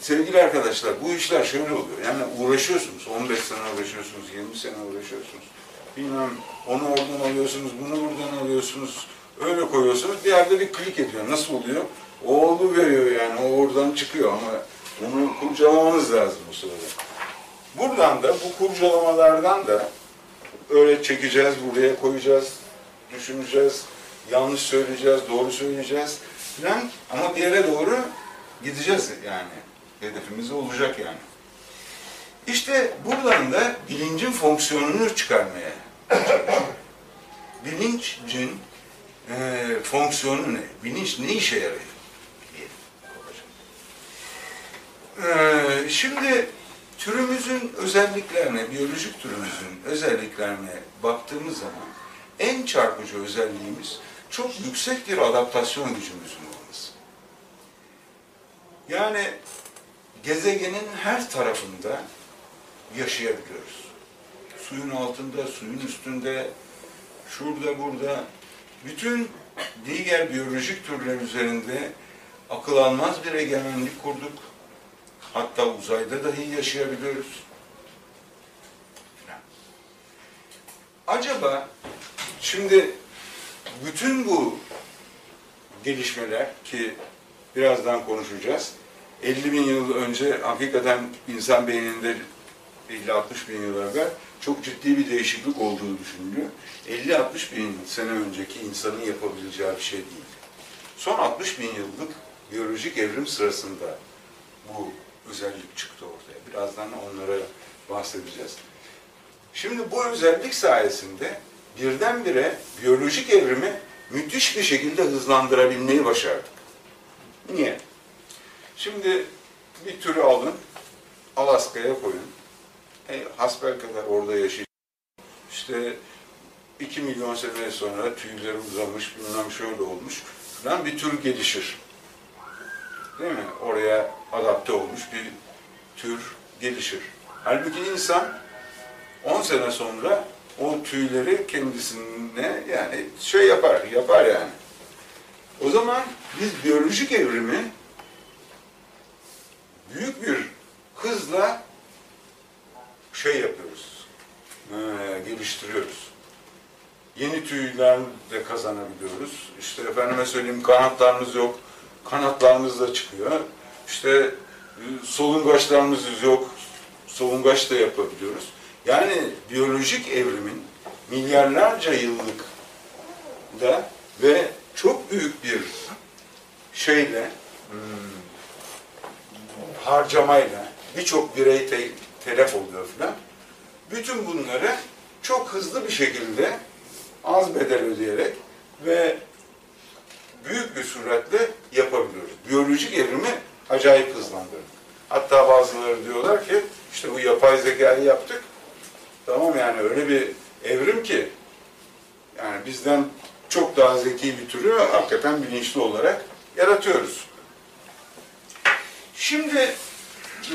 sevgili arkadaşlar bu işler şöyle oluyor. Yani uğraşıyorsunuz, 15 sene uğraşıyorsunuz, 20 sene uğraşıyorsunuz. Bilmem onu oradan alıyorsunuz, bunu buradan alıyorsunuz. Öyle koyuyorsunuz. Bir yerde bir klik ediyor. Nasıl oluyor? O oldu veriyor yani. O oradan çıkıyor ama onu kurcalamanız lazım bu sırada. Buradan da bu kurcalamalardan da öyle çekeceğiz, buraya koyacağız, düşüneceğiz, yanlış söyleyeceğiz, doğru söyleyeceğiz falan. Ama bir yere doğru gideceğiz yani. Hedefimiz olacak yani. İşte buradan da bilincin fonksiyonunu çıkarmaya. Bilincin e, fonksiyonu ne? Bilinç ne işe yarıyor? E, şimdi türümüzün özelliklerine, biyolojik türümüzün özelliklerine baktığımız zaman en çarpıcı özelliğimiz çok yüksek bir adaptasyon gücümüzün. Yani gezegenin her tarafında yaşayabiliyoruz. Suyun altında, suyun üstünde, şurada, burada, bütün diğer biyolojik türler üzerinde akıl almaz bir egemenlik kurduk. Hatta uzayda dahi yaşayabiliyoruz. Acaba şimdi bütün bu gelişmeler ki birazdan konuşacağız. 50 bin yıl önce hakikaten insan beyninde 50-60 bin yıl evvel çok ciddi bir değişiklik olduğu düşünülüyor. 50-60 bin sene önceki insanın yapabileceği bir şey değil. Son 60 bin yıllık biyolojik evrim sırasında bu özellik çıktı ortaya. Birazdan onlara bahsedeceğiz. Şimdi bu özellik sayesinde birdenbire biyolojik evrimi müthiş bir şekilde hızlandırabilmeyi başardık. Niye? Şimdi bir türü alın, Alaska'ya koyun. E, hasbel kadar orada yaşayacak. İşte 2 milyon sene sonra tüyleri uzamış, bilmem şöyle olmuş falan bir tür gelişir. Değil mi? Oraya adapte olmuş bir tür gelişir. Halbuki insan 10 sene sonra o tüyleri kendisine yani şey yapar, yapar yani. O zaman biz biyolojik evrimi büyük bir hızla şey yapıyoruz, ee, geliştiriyoruz. Yeni tüyler de kazanabiliyoruz. İşte efendime söyleyeyim kanatlarımız yok, kanatlarımız da çıkıyor. İşte e, solungaçlarımız yok, solungaç da yapabiliyoruz. Yani biyolojik evrimin milyarlarca yıllık da ve çok büyük bir şeyle hmm, harcamayla birçok birey te- telef oluyor filan. Bütün bunları çok hızlı bir şekilde az bedel ödeyerek ve büyük bir süratle yapabiliyoruz. Biyolojik evrimi acayip hızlandırdık. Hatta bazıları diyorlar ki işte bu yapay zekayı yaptık. Tamam yani öyle bir evrim ki yani bizden çok daha zeki bir türü hakikaten bilinçli olarak yaratıyoruz. Şimdi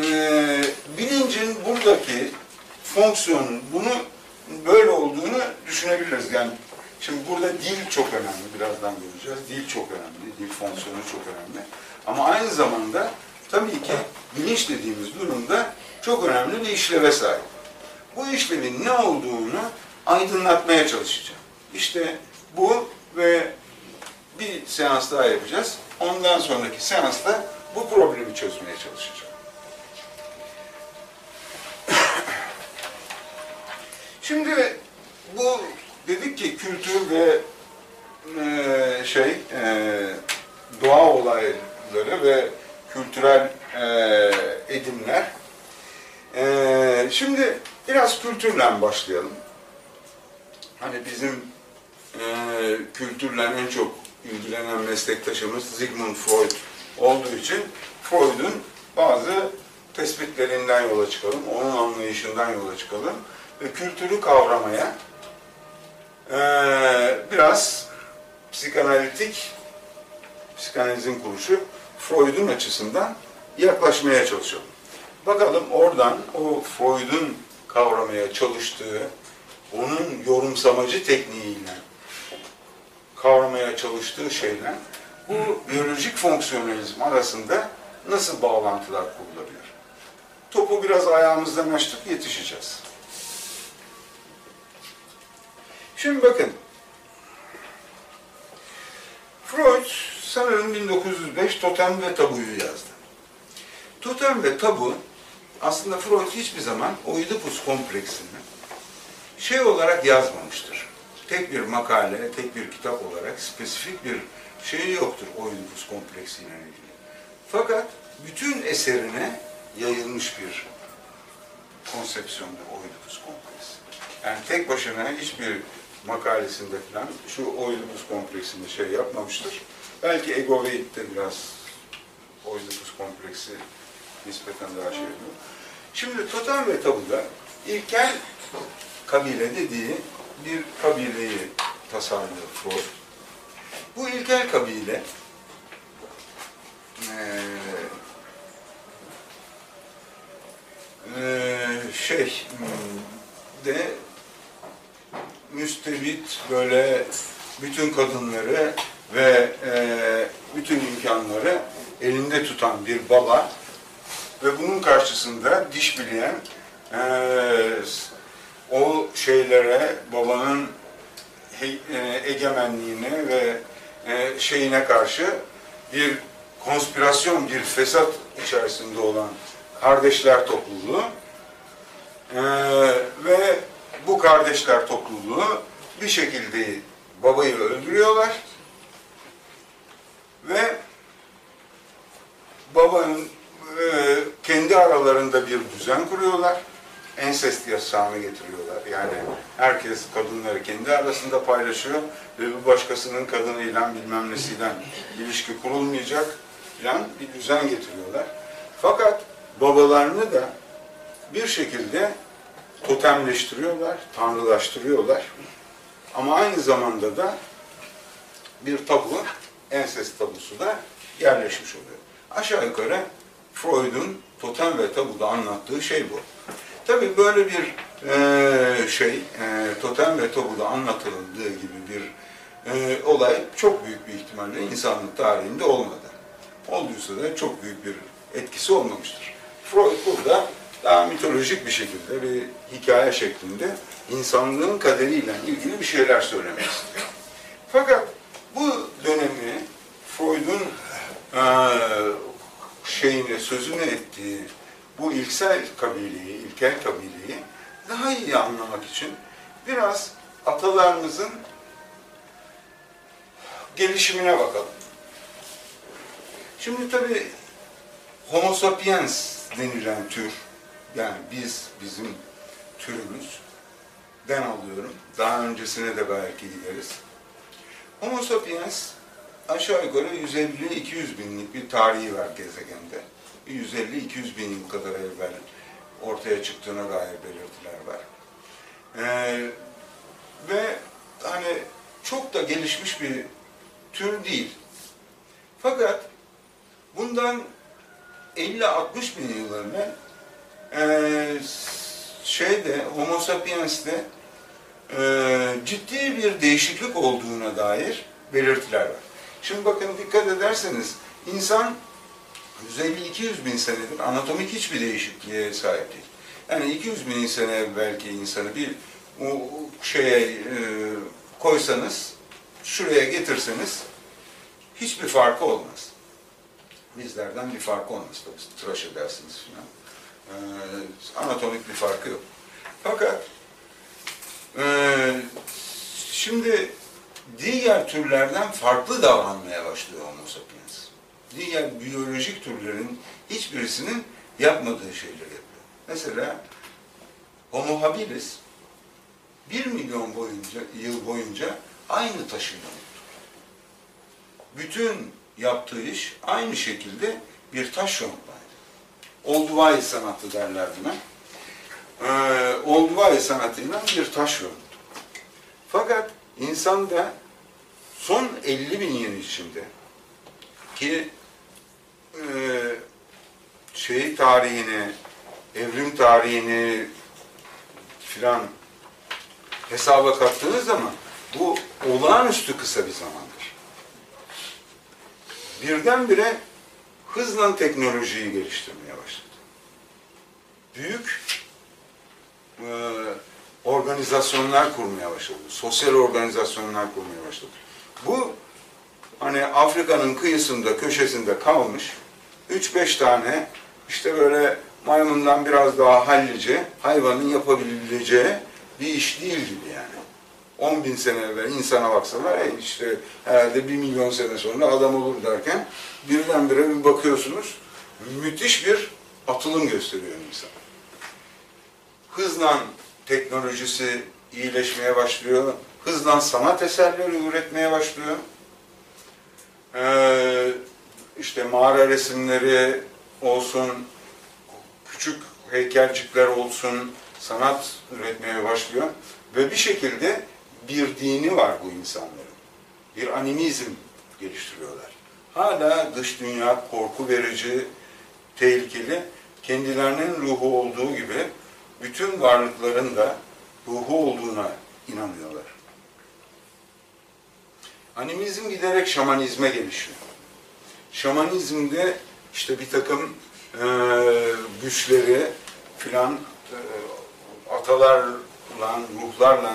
e, bilincin buradaki fonksiyonun bunu böyle olduğunu düşünebiliriz. Yani şimdi burada dil çok önemli. Birazdan göreceğiz. Dil çok önemli. Dil fonksiyonu çok önemli. Ama aynı zamanda tabii ki bilinç dediğimiz durumda çok önemli bir işleve sahip. Bu işlevin ne olduğunu aydınlatmaya çalışacağım. İşte bu ve bir seans daha yapacağız. Ondan sonraki seansta bu problemi çözmeye çalışacağım. [COUGHS] Şimdi bu dedik ki kültür ve e, şey e, doğa olayları ve kültürel e, edimler. E, şimdi biraz kültürle başlayalım. Hani bizim e, kültürle en çok ilgilenen meslektaşımız Sigmund Freud olduğu için Freud'un bazı tespitlerinden yola çıkalım, onun anlayışından yola çıkalım ve kültürü kavramaya e, biraz psikanalitik, psikanalizin kuruşu Freud'un açısından yaklaşmaya çalışalım. Bakalım oradan o Freud'un kavramaya çalıştığı, onun yorumsamacı tekniğiyle kavramaya çalıştığı şeyler bu biyolojik fonksiyonelizm arasında nasıl bağlantılar kurulabilir? Topu biraz ayağımızdan açtık, yetişeceğiz. Şimdi bakın, Freud sanırım 1905 Totem ve Tabu'yu yazdı. Totem ve Tabu aslında Freud hiçbir zaman Oedipus kompleksini şey olarak yazmamıştır. Tek bir makale, tek bir kitap olarak spesifik bir şey yoktur Oedipus kompleksiyle ilgili. Fakat bütün eserine yayılmış bir konsepsiyondur Oedipus kompleksi. Yani tek başına hiçbir makalesinde falan şu Oedipus kompleksinde şey yapmamıştır. Belki Ego Veid'de biraz Oedipus kompleksi nispeten daha şey yapıyor. Şimdi Totem ve Tabu'da ilkel kabile dediği bir kabileyi tasarlıyor Freud. Bu ilkel kabile eee, eee, şey hmm, de müstebit böyle bütün kadınları ve eee, bütün imkanları elinde tutan bir baba ve bunun karşısında diş bileyen eee, o şeylere babanın e, egemenliğine ve e, şeyine karşı bir konspirasyon, bir fesat içerisinde olan kardeşler topluluğu e, ve bu kardeşler topluluğu bir şekilde babayı öldürüyorlar ve babanın kendi aralarında bir düzen kuruyorlar ensest yasağını getiriyorlar. Yani herkes kadınları kendi arasında paylaşıyor ve bir başkasının kadınıyla bilmem nesiyle ilişki kurulmayacak falan bir düzen getiriyorlar. Fakat babalarını da bir şekilde totemleştiriyorlar, tanrılaştırıyorlar. Ama aynı zamanda da bir tabu, ensest tabusu da yerleşmiş oluyor. Aşağı yukarı Freud'un totem ve tabuda anlattığı şey bu. Tabii böyle bir e, şey, e, totem ve tabuda anlatıldığı gibi bir e, olay çok büyük bir ihtimalle insanlık tarihinde olmadı. Olduysa da çok büyük bir etkisi olmamıştır. Freud burada daha mitolojik bir şekilde bir hikaye şeklinde insanlığın kaderiyle ilgili bir şeyler söylemek istiyor. Fakat bu dönemi Freud'un e, şeyini, sözünü ettiği bu ilksel kabileyi, ilkel kabileyi daha iyi anlamak için biraz atalarımızın gelişimine bakalım. Şimdi tabii Homo sapiens denilen tür, yani biz, bizim türümüz, den alıyorum. Daha öncesine de belki gideriz. Homo sapiens aşağı yukarı 150-200 binlik bir tarihi var gezegende. 150-200 bin yıl kadar evvel ortaya çıktığına dair belirtiler var. Ee, ve hani çok da gelişmiş bir tür değil. Fakat bundan 50-60 bin yıl evvel e, şeyde Homo sapiens'te e, ciddi bir değişiklik olduğuna dair belirtiler var. Şimdi bakın dikkat ederseniz insan 150-200 bin senedir anatomik hiçbir değişikliğe sahip değil. Yani 200 bin sene evvelki insanı bir o, şeye e, koysanız, şuraya getirseniz hiçbir farkı olmaz. Bizlerden bir farkı olmaz tabii. Tıraş edersiniz falan. Ee, anatomik bir farkı yok. Fakat e, şimdi diğer türlerden farklı davranmaya başlıyor Homo sapiens. Diğer biyolojik türlerin hiçbirisinin yapmadığı şeyleri yapıyor. Mesela Homo habilis bir milyon boyunca, yıl boyunca aynı taşı yontu. Bütün yaptığı iş aynı şekilde bir taş yontmaydı. Olduvai sanatı derler buna. Ee, Olduvai sanatıyla bir taş yonttu. Fakat insanda son 50 bin yıl içinde ki e, şey tarihini, evrim tarihini filan hesaba kattığınız zaman bu olağanüstü kısa bir zamandır. Birdenbire hızla teknolojiyi geliştirmeye başladı. Büyük e, organizasyonlar kurmaya başladı. Sosyal organizasyonlar kurmaya başladı. Bu hani Afrika'nın kıyısında, köşesinde kalmış 3-5 tane işte böyle maymundan biraz daha hallice hayvanın yapabileceği bir iş değil gibi yani. 10 bin sene evvel insana baksalar e işte herhalde bir milyon sene sonra adam olur derken birdenbire bir bakıyorsunuz müthiş bir atılım gösteriyor insan. Hızla teknolojisi iyileşmeye başlıyor. Hızla sanat eserleri üretmeye başlıyor. Ee, işte mağara resimleri olsun, küçük heykelcikler olsun, sanat üretmeye başlıyor. Ve bir şekilde bir dini var bu insanların. Bir animizm geliştiriyorlar. Hala dış dünya korku verici, tehlikeli. Kendilerinin ruhu olduğu gibi bütün varlıkların da ruhu olduğuna inanıyorlar. Animizm giderek şamanizme gelişiyor. Şamanizmde işte bir takım e, güçleri filan e, atalarla, ruhlarla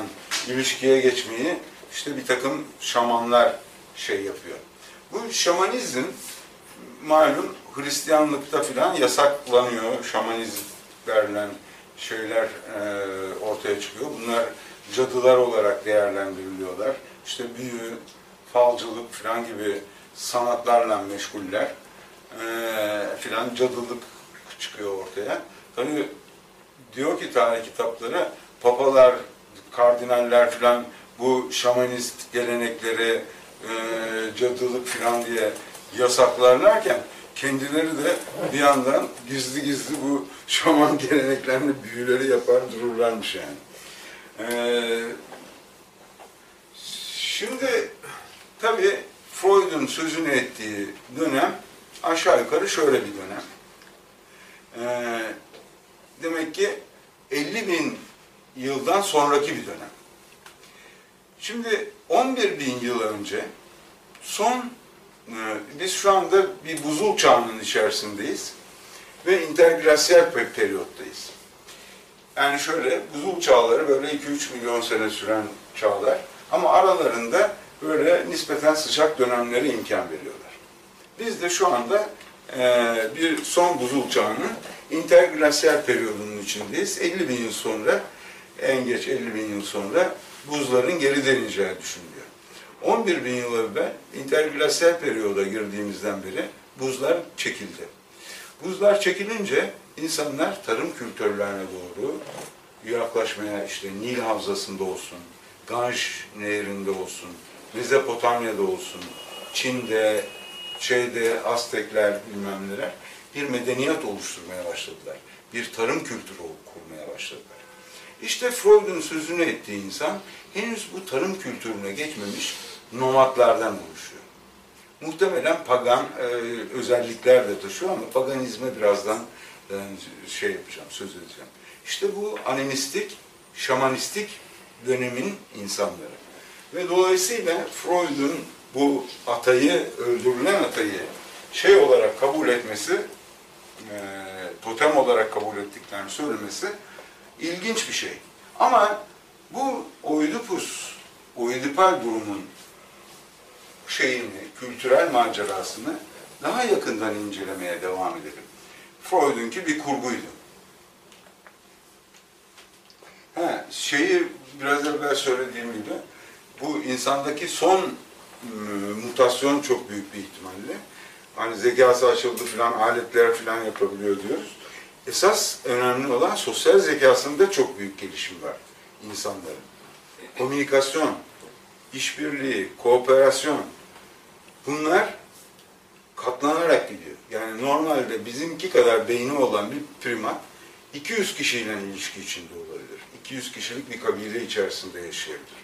ilişkiye geçmeyi işte bir takım şamanlar şey yapıyor. Bu şamanizm malum Hristiyanlıkta filan yasaklanıyor. Şamanizm verilen şeyler e, ortaya çıkıyor. Bunlar cadılar olarak değerlendiriliyorlar. İşte büyü, falcılık filan gibi sanatlarla meşguller e, filan cadılık çıkıyor ortaya. Tabii diyor ki tarih kitapları papalar, kardinaller filan bu şamanist gelenekleri e, cadılık filan diye yasaklarlarken kendileri de bir yandan gizli gizli bu [LAUGHS] şaman geleneklerini büyüleri yapar dururlarmış yani. Ee, şimdi tabii Freud'un sözünü ettiği dönem aşağı yukarı şöyle bir dönem. Ee, demek ki 50 bin yıldan sonraki bir dönem. Şimdi 11 bin yıl önce son e, biz şu anda bir buzul çağının içerisindeyiz ve interglasyal bir periyottayız. Yani şöyle buzul çağları böyle 2-3 milyon sene süren çağlar ama aralarında böyle nispeten sıcak dönemlere imkan veriyorlar. Biz de şu anda e, bir son buzul çağının interglasyal periyodunun içindeyiz. 50 bin yıl sonra, en geç 50 bin yıl sonra buzların geri deneyeceği düşünülüyor. 11 bin yıl evvel interglasyal periyoda girdiğimizden beri buzlar çekildi. Buzlar çekilince insanlar tarım kültürlerine doğru yaklaşmaya işte Nil Havzası'nda olsun, Ganj Nehri'nde olsun, Mezopotamya'da olsun, Çin'de, şeyde Aztekler bilmem neler bir medeniyet oluşturmaya başladılar. Bir tarım kültürü kurmaya başladılar. İşte Freud'un sözünü ettiği insan henüz bu tarım kültürüne geçmemiş nomadlardan oluşuyor. Muhtemelen pagan e, özellikler de taşıyor ama paganizme birazdan e, şey yapacağım, söz edeceğim. İşte bu animistik, şamanistik dönemin insanları. Ve dolayısıyla Freud'un bu atayı, öldürülen atayı şey olarak kabul etmesi, e, totem olarak kabul ettiklerini söylemesi ilginç bir şey. Ama bu Oidipus, Oidipal durumun şeyini, kültürel macerasını daha yakından incelemeye devam edelim. Freud'unki bir kurguydu. Ha, şeyi biraz evvel söylediğim gibi bu insandaki son e, mutasyon çok büyük bir ihtimalle. Hani zekası açıldı filan, aletler filan yapabiliyor diyoruz. Esas önemli olan sosyal zekasında çok büyük gelişim var insanların. Komünikasyon, işbirliği, kooperasyon bunlar katlanarak gidiyor. Yani normalde bizimki kadar beyni olan bir primat 200 kişiyle ilişki içinde olabilir. 200 kişilik bir kabile içerisinde yaşayabilir.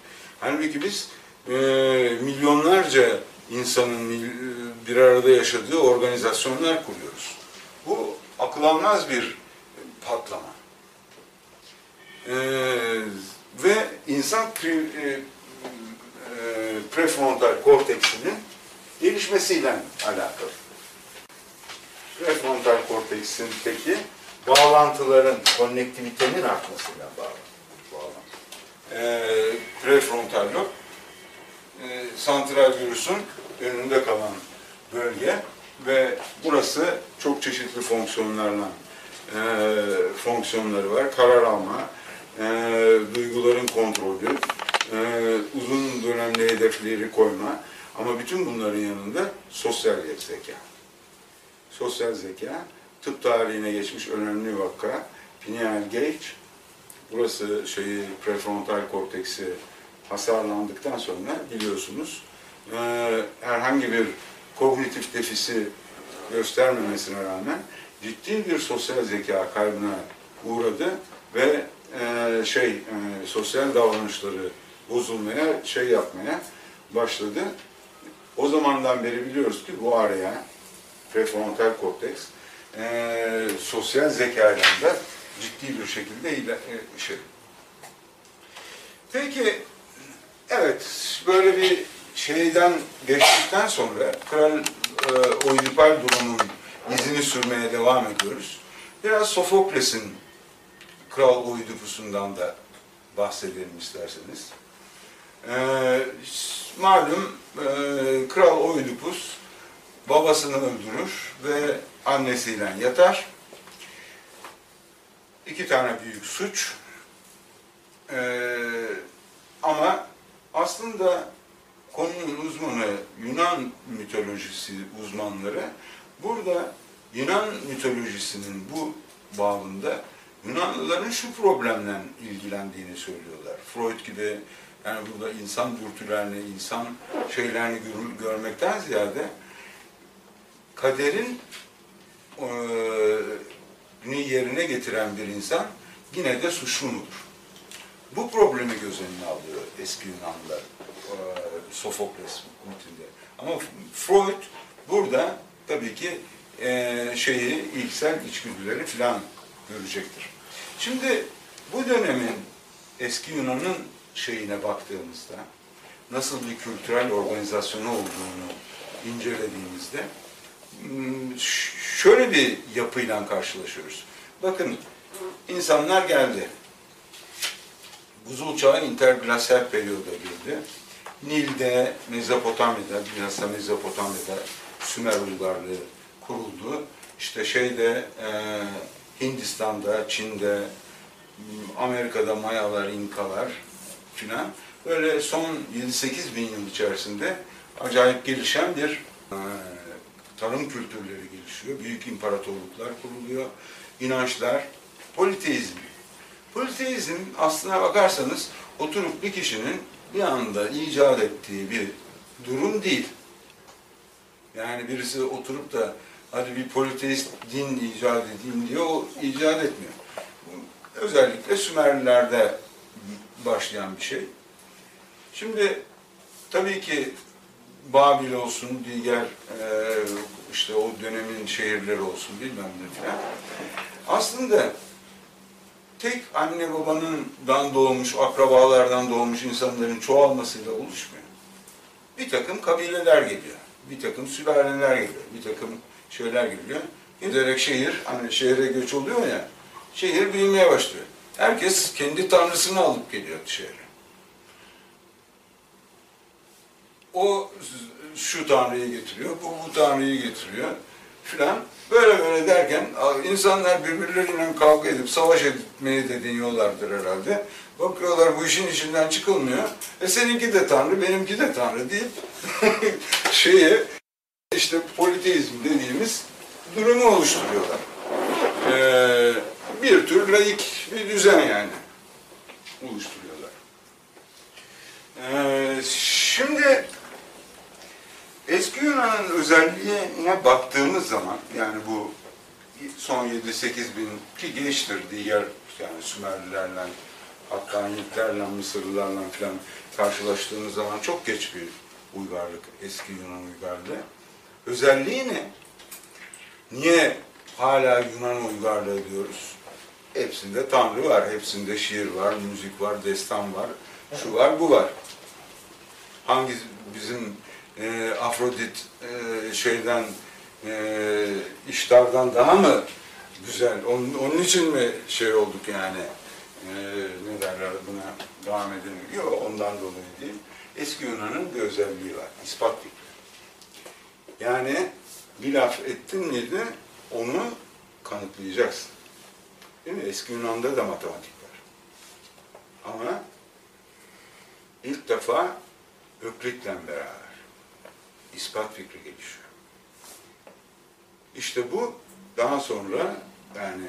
Halbuki biz e, milyonlarca insanın mil- bir arada yaşadığı organizasyonlar kuruyoruz. Bu akıl almaz bir patlama. E, ve insan e, e, prefrontal korteksinin gelişmesiyle alakalı. Prefrontal korteksin peki bağlantıların, konnektivitenin artmasıyla bağlı. Bağlantı. Ee, prefrontal lob, e, santral virüsün önünde kalan bölge ve burası çok çeşitli fonksiyonlarla e, fonksiyonları var. Karar alma, e, duyguların kontrolü, e, uzun dönemli hedefleri koyma ama bütün bunların yanında sosyal zeka. Sosyal zeka, tıp tarihine geçmiş önemli vaka, pineal gauge, burası şeyi prefrontal korteksi hasarlandıktan sonra biliyorsunuz e, herhangi bir kognitif defisi göstermemesine rağmen ciddi bir sosyal zeka kaybına uğradı ve e, şey e, sosyal davranışları bozulmaya şey yapmaya başladı. O zamandan beri biliyoruz ki bu araya prefrontal korteks e, sosyal zekayla da ciddi bir şekilde e, şey. Peki evet böyle bir şeyden geçtikten sonra kral e, Oidipal durumun izini sürmeye devam ediyoruz. Biraz Sofokles'in Kral Oidipus'undan da bahsedelim isterseniz. Ee, malum e, Kral Oidipus babasını öldürür ve annesiyle yatar. İki tane büyük suç. Ee, ama aslında konunun uzmanı Yunan mitolojisi uzmanları burada Yunan mitolojisinin bu bağında Yunanlıların şu problemle ilgilendiğini söylüyorlar. Freud gibi yani burada insan dürtülerini, insan şeylerini gör- görmekten ziyade kaderin eee, yerine getiren bir insan yine de suçlu mudur? Bu problemi göz önüne alıyor eski Yunanlılar, Sofokles mitinde. Ama Freud burada tabii ki eee, şeyi, ilksel içgüdüleri filan görecektir. Şimdi bu dönemin eski Yunan'ın şeyine baktığımızda nasıl bir kültürel organizasyonu olduğunu incelediğimizde şöyle bir yapıyla karşılaşıyoruz. Bakın insanlar geldi. Buzul çağı interglasyal periyoda girdi. Nil'de, Mezopotamya'da, bilhassa Mezopotamya'da Sümer uygarlığı kuruldu. İşte şeyde e, Hindistan'da, Çin'de, Amerika'da Mayalar, İnkalar filan böyle son 7-8 bin yıl içerisinde acayip gelişen bir e, tarım kültürleri gelişiyor. Büyük imparatorluklar kuruluyor. inançlar, politeizm. Politeizm aslına bakarsanız oturup bir kişinin bir anda icat ettiği bir durum değil. Yani birisi oturup da hadi bir politeist din icat edeyim diyor, o icat etmiyor. Özellikle Sümerlilerde başlayan bir şey. Şimdi tabii ki Babil olsun, diğer e, işte o dönemin şehirleri olsun bilmem ne filan. Aslında tek anne babanından doğmuş, akrabalardan doğmuş insanların çoğalmasıyla oluşmuyor. Bir takım kabileler geliyor, bir takım sülaleler geliyor, bir takım şeyler geliyor. Giderek şehir, hani şehre göç oluyor ya, şehir büyümeye başlıyor. Herkes kendi tanrısını alıp geliyor şehre. O şu tanrıyı getiriyor, bu bu tanrıyı getiriyor filan. Böyle böyle derken insanlar birbirleriyle kavga edip savaş etmeyi de deniyorlardır herhalde. Bakıyorlar bu işin içinden çıkılmıyor. E seninki de tanrı, benimki de tanrı deyip [LAUGHS] şeyi işte politeizm dediğimiz durumu oluşturuyorlar. Ee, bir tür laik bir düzen yani oluşturuyorlar. Ee, şimdi Eski Yunan'ın özelliğine baktığımız zaman yani bu son 7-8 bin ki geçtir diğer yani Sümerlilerle hatta Hintlerle, Mısırlılarla falan karşılaştığımız zaman çok geç bir uygarlık eski Yunan uygarlığı. Özelliği ne? Niye hala Yunan uygarlığı diyoruz? Hepsinde Tanrı var, hepsinde şiir var, müzik var, destan var, şu var, bu var. Hangi bizim e, Afrodit e, şeyden e, iştardan daha mı güzel? Onun, onun için mi şey olduk yani? E, ne derler buna devam edelim? Yok ondan dolayı değil. Eski Yunan'ın bir özelliği var. ispat fikri. Yani bir laf ettin miydi onu kanıtlayacaksın. Değil mi? Eski Yunan'da da matematik var. Ama ilk defa Öklit'le beraber ispat fikri gelişiyor. İşte bu daha sonra yani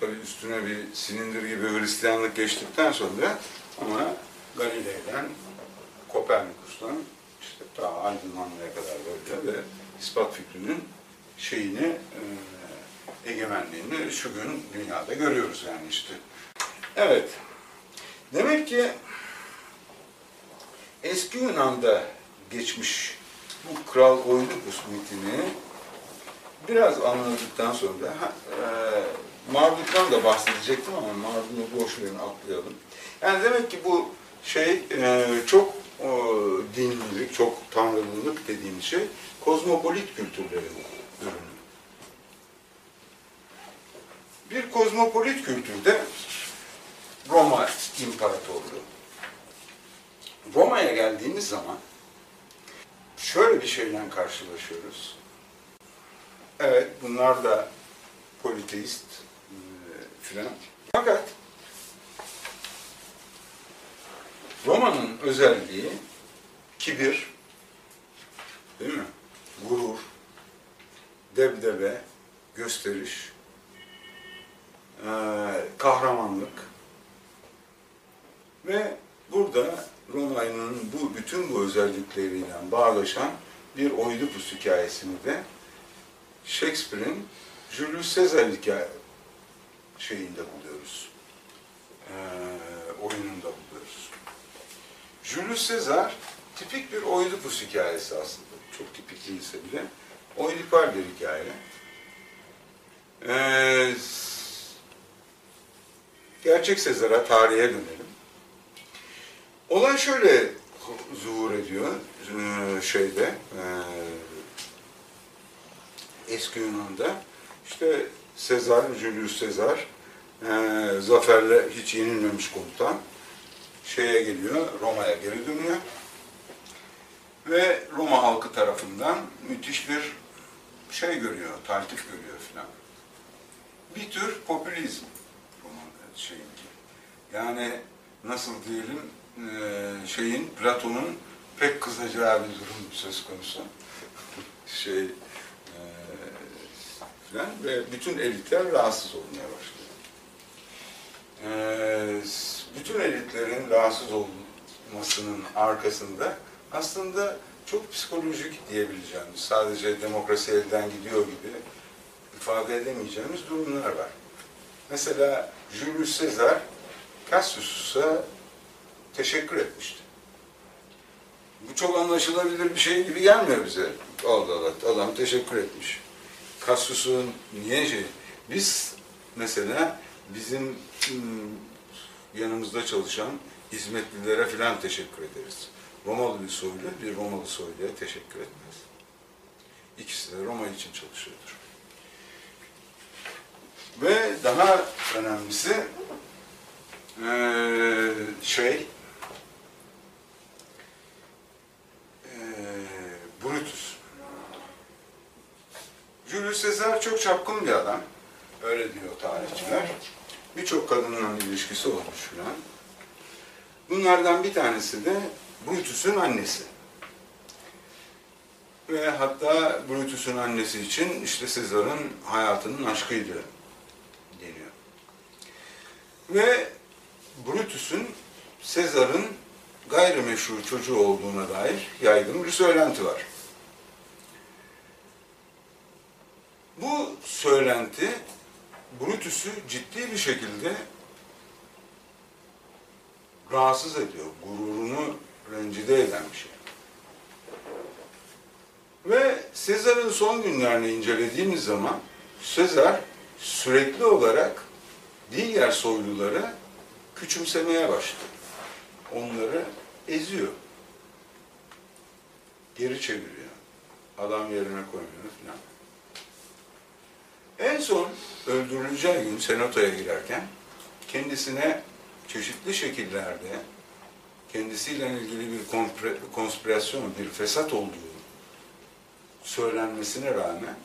tabi üstüne bir silindir gibi Hristiyanlık geçtikten sonra ama Galilei'den, Kopernikus'tan işte ta aydınlanmaya kadar böyle ve ispat fikrinin şeyini, e, egemenliğini şu gün dünyada görüyoruz yani işte. Evet. Demek ki eski Yunan'da geçmiş bu Kral Oidipus mitini biraz anladıktan sonra ha, e, Marduk'tan da bahsedecektim ama Marduk'u boş verin atlayalım. Yani demek ki bu şey e, çok o, dinlilik, çok tanrılılık dediğimiz şey kozmopolit kültürlerin ürünü. Bir kozmopolit kültürde Roma İmparatorluğu. Roma'ya geldiğimiz zaman şöyle bir şeyle karşılaşıyoruz. Evet, bunlar da politeist e, filan. Fakat Roma'nın özelliği kibir, değil mi? Gurur, debdebe, gösteriş, e, kahramanlık ve burada Roma'nın bu bütün bu özellikleriyle bağdaşan bir Oidipus hikayesini de Shakespeare'in Julius Caesar hikaye şeyinde buluyoruz. Ee, oyununda buluyoruz. Julius Caesar tipik bir Oidipus hikayesi aslında. Çok tipik değilse bile. Oidipal bir hikaye. Ee, gerçek Sezar'a, tarihe dönelim. Olay şöyle zuhur ediyor e, şeyde e, eski Yunan'da işte Sezar, Julius Sezar e, zaferle hiç yenilmemiş komutan şeye geliyor, Roma'ya geri dönüyor ve Roma halkı tarafından müthiş bir şey görüyor, taltif görüyor filan. Bir tür popülizm Roma şeyinki. Yani nasıl diyelim şeyin Platon'un pek kızacağı bir durum söz konusu. [LAUGHS] şey e, filan ve bütün elitler rahatsız olmaya başlıyor. E, bütün elitlerin rahatsız olmasının arkasında aslında çok psikolojik diyebileceğimiz, sadece demokrasi elden gidiyor gibi ifade edemeyeceğimiz durumlar var. Mesela Julius Caesar Cassius'a teşekkür etmişti. Bu çok anlaşılabilir bir şey gibi gelmiyor bize. Allah Allah, adam teşekkür etmiş. Cassius'un niye şey? Biz mesela bizim ım, yanımızda çalışan hizmetlilere filan teşekkür ederiz. Romalı bir soylu bir Romalı soyluya teşekkür etmez. İkisi de Roma için çalışıyordur. Ve daha önemlisi şey Brutus. Julius Caesar çok çapkın bir adam. Öyle diyor tarihçiler. Birçok kadınla ilişkisi olmuş filan. Bunlardan bir tanesi de Brutus'un annesi. Ve hatta Brutus'un annesi için işte Sezar'ın hayatının aşkıydı deniyor. Ve Brutus'un Sezar'ın gayrimeşru çocuğu olduğuna dair yaygın bir söylenti var. Bu söylenti Brutus'u ciddi bir şekilde rahatsız ediyor. Gururunu rencide eden bir şey. Ve Sezar'ın son günlerini incelediğimiz zaman Sezar sürekli olarak diğer soyluları küçümsemeye başladı. Onları eziyor. Geri çeviriyor. Adam yerine koymuyor filan. En son öldürüleceği gün senatoya girerken kendisine çeşitli şekillerde kendisiyle ilgili bir konspirasyon, bir fesat olduğu söylenmesine rağmen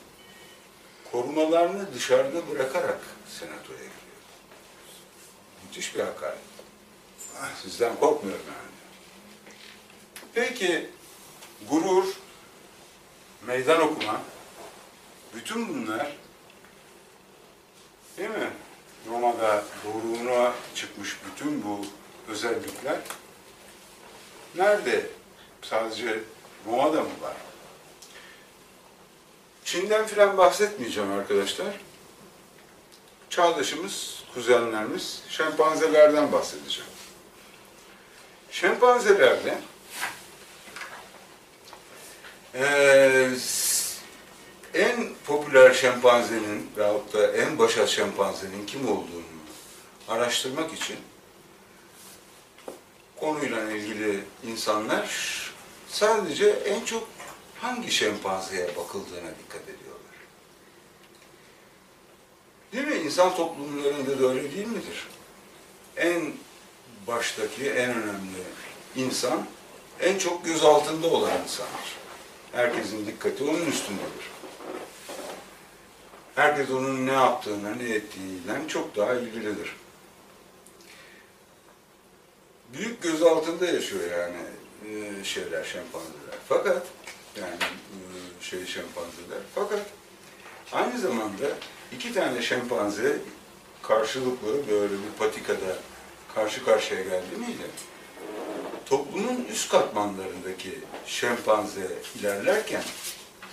korumalarını dışarıda bırakarak senatoya giriyor. Müthiş bir hakaret. Sizden korkmuyorum yani. Peki gurur, meydan okuma, bütün bunlar değil mi? Roma'da doruğuna çıkmış bütün bu özellikler nerede? Sadece Roma'da mı var? Çin'den filan bahsetmeyeceğim arkadaşlar. Çağdaşımız, kuzenlerimiz şempanzelerden bahsedeceğim. Şempanzelerde eee, en popüler şempanzenin veyahut da en başat şempanzenin kim olduğunu araştırmak için konuyla ilgili insanlar sadece en çok hangi şempanzeye bakıldığına dikkat ediyorlar. Değil mi? İnsan toplumlarında da öyle değil midir? En baştaki, en önemli insan en çok göz altında olan insandır. Herkesin dikkati onun üstündedir. Herkes onun ne yaptığına, ne ettiğiyle çok daha ilgilidir. Büyük göz altında yaşıyor yani e, şeyler, şempanzeler. Fakat yani e, şey şempanzeler. Fakat aynı zamanda iki tane şempanze karşılıklı böyle bir patikada karşı karşıya geldi miydi? Toplumun üst katmanlarındaki şempanze ilerlerken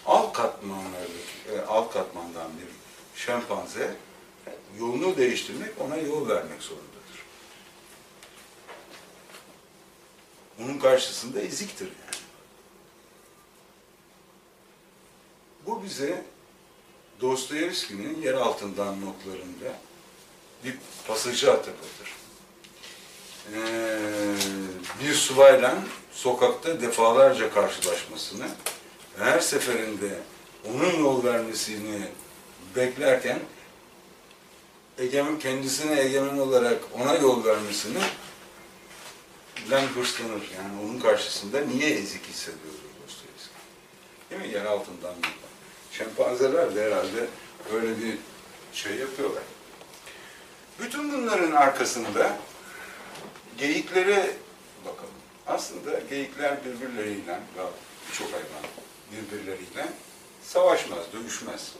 alt katmanlardaki e, alt katmandan bir şempanze yolunu değiştirmek, ona yol vermek zorundadır. Bunun karşısında eziktir yani. Bu bize Dostoyevski'nin yer altından notlarında bir pasajı hatırlatır. Ee, bir subayla sokakta defalarca karşılaşmasını her seferinde onun yol vermesini beklerken egemen, kendisine egemen olarak ona yol vermesini den hırslanır. Yani onun karşısında niye ezik hissediyordur Dostoyevski? Değil mi? Yer altından notlar. Şempanzeler de herhalde öyle bir şey yapıyorlar. Bütün bunların arkasında geyiklere bakalım. Aslında geyikler birbirleriyle, birçok hayvan birbirleriyle savaşmaz, dövüşmez.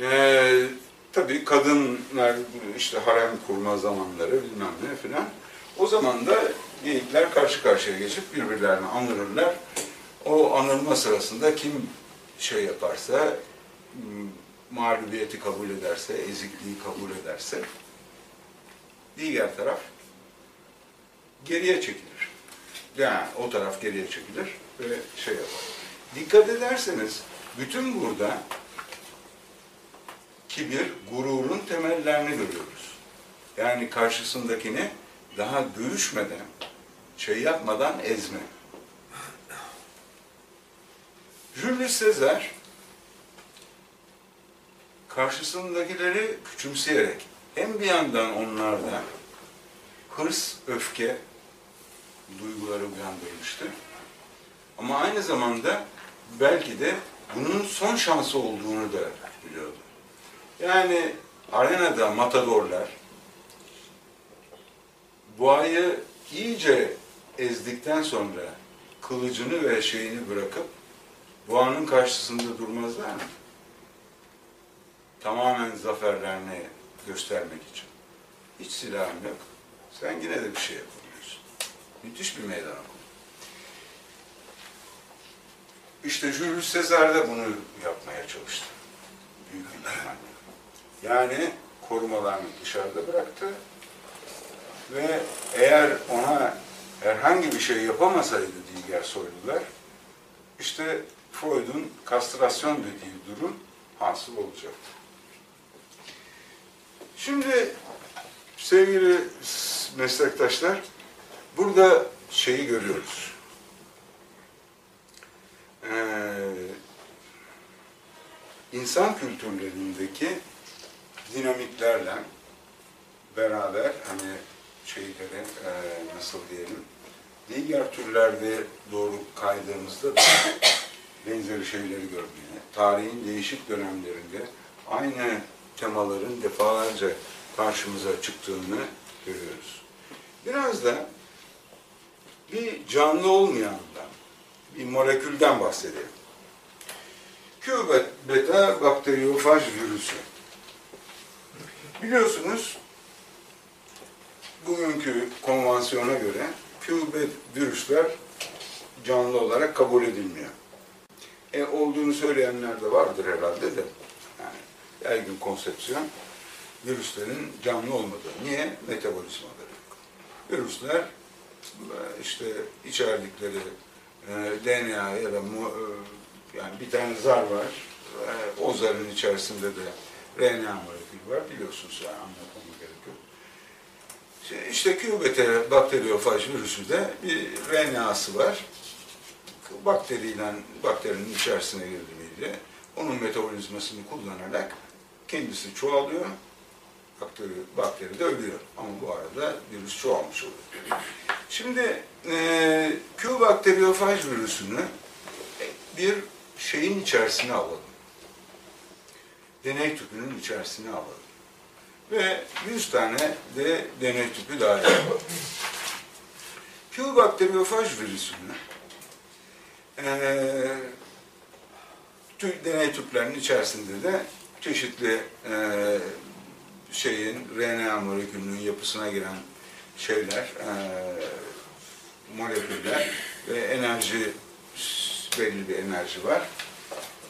Ee, tabii kadınlar işte harem kurma zamanları bilmem ne filan. O zaman da geyikler karşı karşıya geçip birbirlerini anırırlar. O anılma sırasında kim şey yaparsa, mağlubiyeti kabul ederse, ezikliği kabul ederse, diğer taraf geriye çekilir. Yani o taraf geriye çekilir ve şey yapar. Dikkat ederseniz bütün burada kibir, gururun temellerini görüyoruz. Yani karşısındakini daha dövüşmeden, şey yapmadan ezme. Julius Caesar karşısındakileri küçümseyerek hem bir yandan onlarda hırs, öfke duyguları uyandırmıştı. Ama aynı zamanda belki de bunun son şansı olduğunu da biliyordu. Yani arenada matadorlar boğayı iyice ezdikten sonra kılıcını ve şeyini bırakıp boğanın karşısında durmazlar mı? Tamamen zaferlerini göstermek için. Hiç silahım yok. Sen yine de bir şey yapamıyorsun. Müthiş bir meydan okuma. İşte Julius Caesar da bunu yapmaya çalıştı. Büyük ihtimalle. Yani korumalarını dışarıda bıraktı ve eğer ona herhangi bir şey yapamasaydı diğer soylular, işte Freud'un kastrasyon dediği durum hasıl olacaktı. Şimdi sevgili meslektaşlar, burada şeyi görüyoruz. Ee, insan kültürlerindeki dinamiklerle beraber hani şeyleri e, nasıl diyelim diğer türlerde doğru kaydığımızda da [COUGHS] benzeri şeyleri görmeye, tarihin değişik dönemlerinde aynı temaların defalarca karşımıza çıktığını görüyoruz. Biraz da bir canlı olmayandan, bir molekülden bahsedelim. Q beta bakteriyofaj virüsü. Biliyorsunuz bugünkü konvansiyona göre Q virüsler canlı olarak kabul edilmiyor. E, olduğunu söyleyenler de vardır herhalde de. Yani yaygın konsepsiyon virüslerin canlı olmadığı. Niye? Metabolizmaları yok. Virüsler işte içerdikleri e, DNA ya da e, yani bir tane zar var. E, o zarın içerisinde de RNA molekülü var. Biliyorsunuz yani anlatmama gerek yok. İşte- İşte bakteriyofaj virüsü de bir RNA'sı var. Bakteriyle, bakterinin içerisine girdiğinde onun metabolizmasını kullanarak kendisi çoğalıyor. Bakteri, bakteri de ölüyor. Ama bu arada virüs çoğalmış oluyor. Şimdi e, Q bakteriyofaj virüsünü bir şeyin içerisine alalım. Deney tüpünün içerisine alalım. Ve 100 tane de deney tüpü dahil yapalım. Q bakteriyofaj virüsünü tü- deney tüplerinin içerisinde de çeşitli eee, şeyin RNA molekülünün yapısına giren şeyler, eee, moleküller ve enerji belli bir enerji var.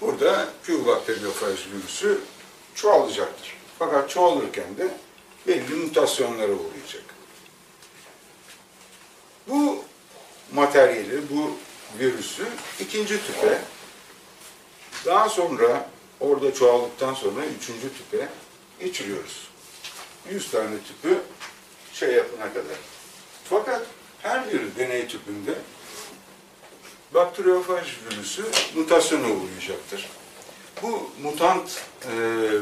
Burada Q bakteriyofaj virüsü çoğalacaktır. Fakat çoğalırken de belli mutasyonlara uğrayacak. Bu materyali, bu virüsü ikinci tüpe, daha sonra orada çoğaldıktan sonra üçüncü tüpe geçiriyoruz. 100 tane tüpü şey yapana kadar. Fakat her bir deney tüpünde bakteriyofaj virüsü mutasyona uğrayacaktır. Bu mutant e,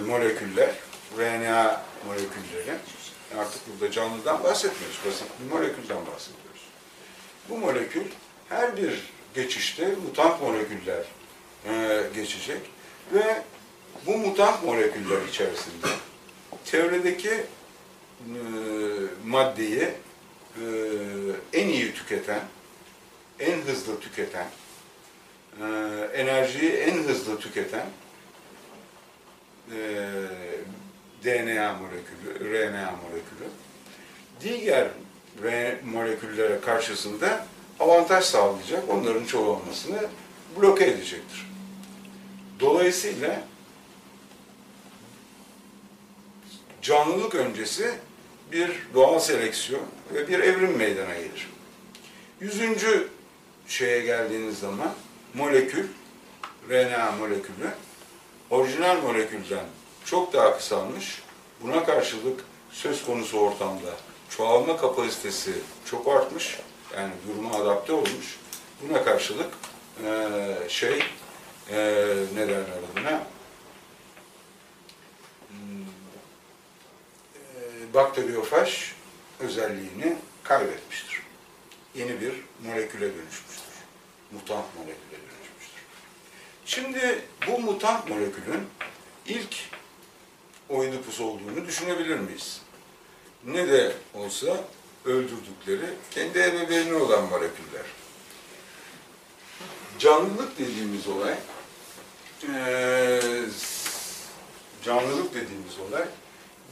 moleküller, RNA molekülleri, artık burada canlıdan bahsetmiyoruz, basit bir molekülden bahsediyoruz. Bu molekül her bir geçişte mutant moleküller e, geçecek ve bu mutant moleküller içerisinde çevredeki e, maddeyi e, en iyi tüketen, en hızlı tüketen, e, enerjiyi en hızlı tüketen e, DNA molekülü, RNA molekülü diğer moleküllere karşısında avantaj sağlayacak, onların çoğalmasını bloke edecektir. Dolayısıyla canlılık öncesi bir doğal seleksiyon ve bir evrim meydana gelir. Yüzüncü şeye geldiğiniz zaman molekül, RNA molekülü orijinal molekülden çok daha kısalmış. Buna karşılık söz konusu ortamda çoğalma kapasitesi çok artmış. Yani duruma adapte olmuş. Buna karşılık eee, şey eee ne derler adına Hmm, eee, bakteriyofaj özelliğini kaybetmiştir. Yeni bir moleküle dönüşmüştür. Mutant moleküle dönüşmüştür. Şimdi bu mutant molekülün ilk oidipus olduğunu düşünebilir miyiz? Ne de olsa öldürdükleri kendi ebeveyni olan moleküller. Canlılık dediğimiz olay, eee, canlılık dediğimiz olay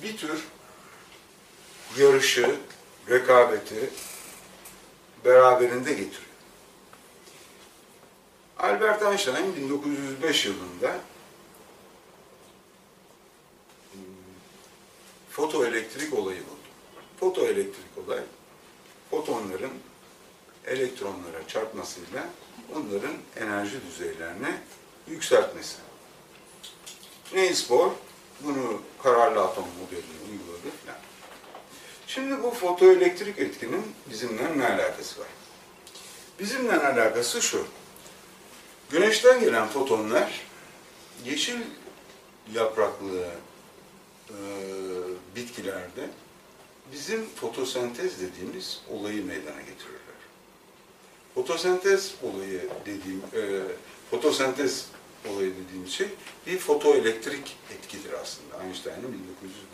bir tür yarışı, rekabeti beraberinde getiriyor. Albert Einstein 1905 yılında hmm, fotoelektrik olayı buldu. Fotoelektrik olay, fotonların elektronlara çarpmasıyla onların enerji düzeylerini yükseltmesi. Niels Bohr bunu kararlı atom modeline uyguladı filan. Şimdi bu fotoelektrik etkinin bizimle ne alakası var? Bizimle alakası şu. Güneşten gelen fotonlar yeşil yapraklı e, bitkilerde bizim fotosentez dediğimiz olayı meydana getirirler. Fotosentez olayı dediğim, e, fotosentez olayı dediğim şey bir fotoelektrik etkidir aslında. Einstein'ın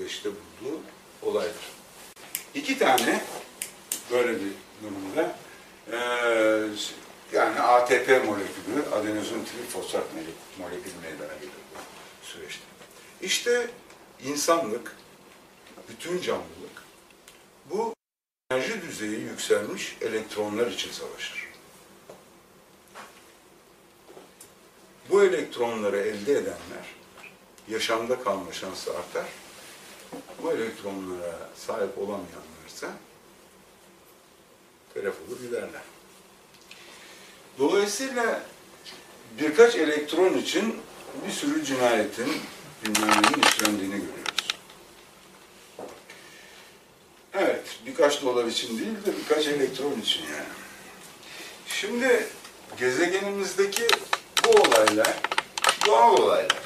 1905'te bulduğu olaydır. İki tane böyle bir durumda e, yani ATP molekülü, adenozin trifosfat molekülü meydana gelir bu süreçte. İşte insanlık, bütün canlılık bu enerji düzeyi yükselmiş elektronlar için savaşır. Bu elektronları elde edenler yaşamda kalma şansı artar. Bu elektronlara sahip olamayanlarsa telef olur giderler. Dolayısıyla birkaç elektron için bir sürü cinayetin bilmem işlendiğini görüyoruz. Evet, birkaç dolar için değil de birkaç elektron için yani. Şimdi gezegenimizdeki bu olaylar doğal olaylar.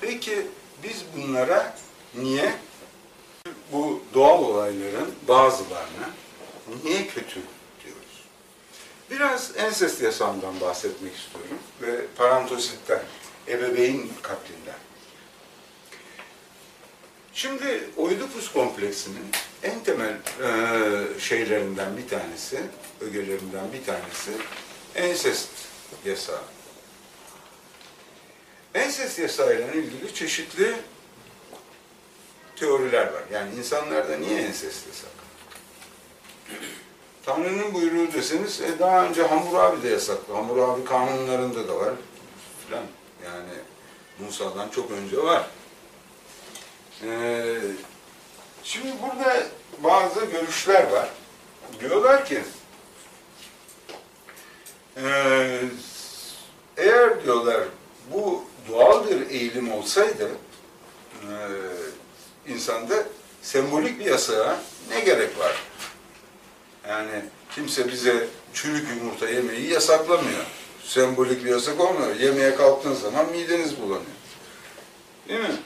Peki biz bunlara niye bu doğal olayların bazılarına niye kötü diyoruz? Biraz ensest yasağından bahsetmek istiyorum ve parantozitten, ebeveyn katlinden. Şimdi Oedipus kompleksinin en temel e, şeylerinden bir tanesi, ögelerinden bir tanesi ensest yasağı. Ensest yasağıyla ilgili çeşitli teoriler var. Yani insanlarda niye ensest yasak? Tanrı'nın buyruğu deseniz e, daha önce Hammurabi de yasaklı. Hammurabi kanunlarında da var filan. Yani Musa'dan çok önce var. Ee, şimdi burada bazı görüşler var. Diyorlar ki ee, eğer diyorlar bu doğal bir eğilim olsaydı e, insanda sembolik bir yasağa ne gerek var? Yani kimse bize çürük yumurta yemeyi yasaklamıyor. Sembolik bir yasak olmuyor. Yemeye kalktığın zaman mideniz bulanıyor. Değil mi?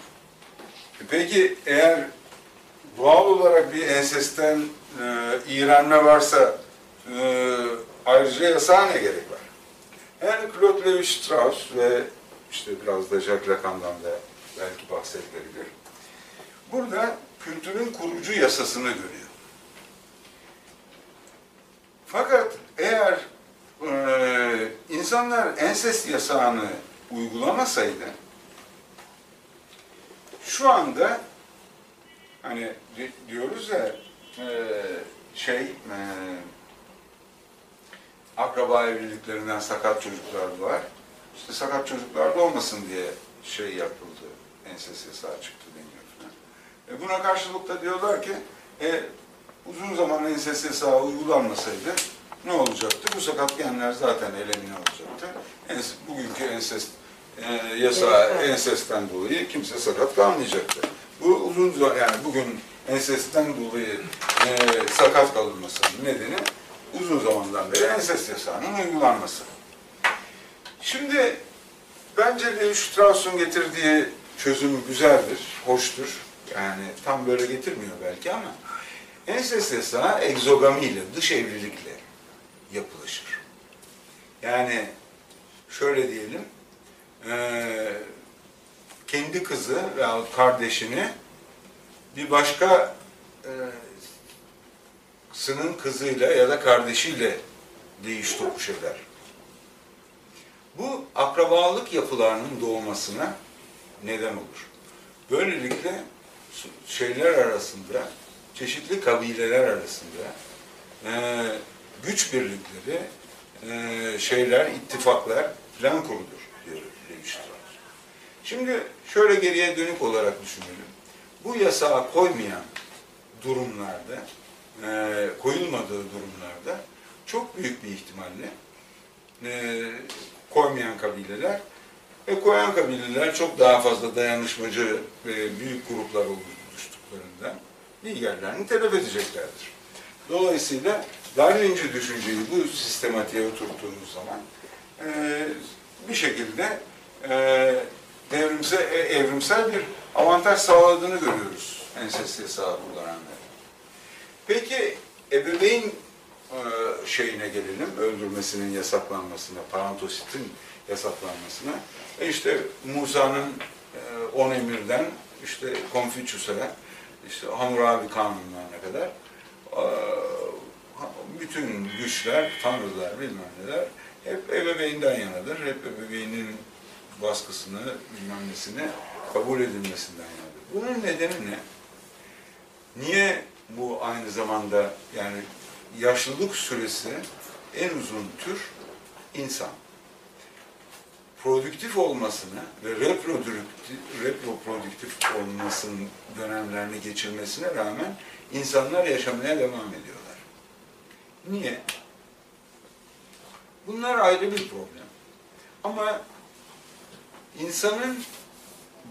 E Peki eğer doğal olarak bir ensesten e, iğrenme varsa e, ayrıca yasağa ne gerek var? Yani Claude Levi-Strauss ve işte biraz da Jacques Lacan'dan da belki bahsedilebilir. Burada kültürün kurucu yasasını görüyor. Fakat eğer e, insanlar ensest yasağını uygulamasaydı şu anda hani di- diyoruz ya e, şey e, akraba evliliklerinden sakat çocuklar var. İşte sakat çocuklar da olmasın diye şey yapıldı. Ensest yasağı çıktı. E buna karşılık da diyorlar ki e, uzun zaman ensest yasağı uygulanmasaydı ne olacaktı? Bu sakat genler zaten elimine olacaktı. Ens, bugünkü ensest e, yasağı ensesten dolayı kimse sakat kalmayacaktı. Bu uzun zaman yani bugün ensesten dolayı e, sakat kalınmasının nedeni uzun zamandan beri ensest yasağının uygulanması. Şimdi bence Levi Strauss'un getirdiği çözüm güzeldir, hoştur. Yani tam böyle getirmiyor belki ama ensest yasağı egzogamiyle, dış evlilikle yapılışır. Yani şöyle diyelim, eee, kendi kızı veyahut kardeşini bir başka eee, sının kızıyla ya da kardeşiyle değiş tokuş eder. Bu akrabalık yapılarının doğmasına neden olur. Böylelikle şeyler arasında, çeşitli kabileler arasında eee, güç birlikleri, eee, şeyler, ittifaklar falan kurulur diyor demişler. Şimdi şöyle geriye dönük olarak düşünelim. Bu yasağı koymayan durumlarda, eee, koyulmadığı durumlarda çok büyük bir ihtimalle eee, koymayan kabileler ve koyan kabileler çok daha fazla dayanışmacı ve büyük gruplar oluştuklarından liderlerini telef edeceklerdir. Dolayısıyla Darwinci düşünceyi bu sistematiğe oturttuğumuz zaman eee, bir şekilde eee devrimsel, e, evrimsel bir avantaj sağladığını görüyoruz ensest yasağı kullananlar. Peki ebeveyn e, şeyine gelelim, öldürmesinin yasaklanmasına, parantositin yasaklanmasına. E işte Musa'nın e, on emirden işte Konfüçyüs'e, işte Hammurabi kanunlarına kadar e, bütün güçler, tanrılar, bilmem neler hep ebeveynden yanadır. Hep ebeveynin baskısını, bilmem nesini kabul edilmesinden yanadır. Bunun nedeni ne? Niye bu aynı zamanda yani yaşlılık süresi en uzun tür insan. Produktif olmasını ve reprodüktif, reproduktif olmasının dönemlerini geçirmesine rağmen insanlar yaşamaya devam ediyorlar. Niye? Bunlar ayrı bir problem. Ama insanın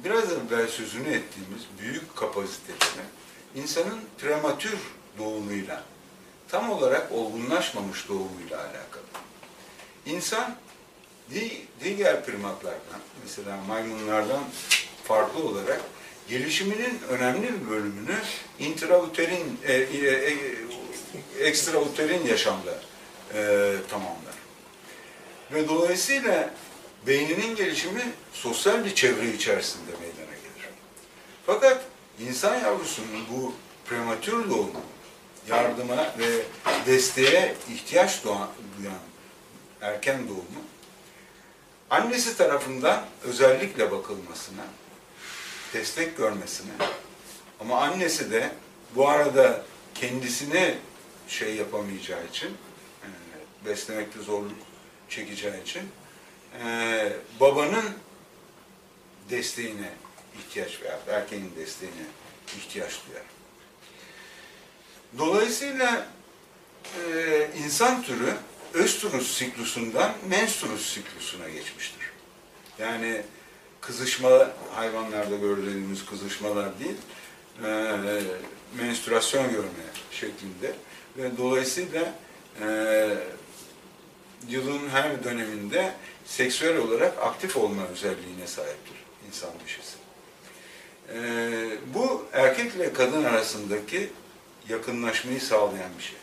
biraz evvel sözünü ettiğimiz büyük kapasiteleri insanın prematür doğumuyla, tam olarak olgunlaşmamış doğumuyla alakalı. İnsan di- diğer primatlardan, mesela maymunlardan farklı olarak gelişiminin önemli bir bölümünü intrauterin, e, e, e, ekstrauterin yaşamda e, tamamlar. Ve dolayısıyla beyninin gelişimi sosyal bir çevre içerisinde meydana gelir. Fakat insan yavrusunun bu prematür doğumu, yardıma ve desteğe ihtiyaç doğan, duyan erken doğumu, annesi tarafından özellikle bakılmasına, destek görmesine, ama annesi de bu arada kendisini şey yapamayacağı için, e, beslemekte zorluk çekeceği için, e, babanın desteğine ihtiyaç veya erkeğin desteğine ihtiyaç duyar. Dolayısıyla e, insan türü östrus siklusundan menstrus siklusuna geçmiştir. Yani kızışma hayvanlarda gördüğümüz kızışmalar değil, e, menstrüasyon görme şeklinde ve dolayısıyla e, yılın her döneminde seksüel olarak aktif olma özelliğine sahiptir insan dişisi. E, bu erkekle kadın arasındaki yakınlaşmayı sağlayan bir şey.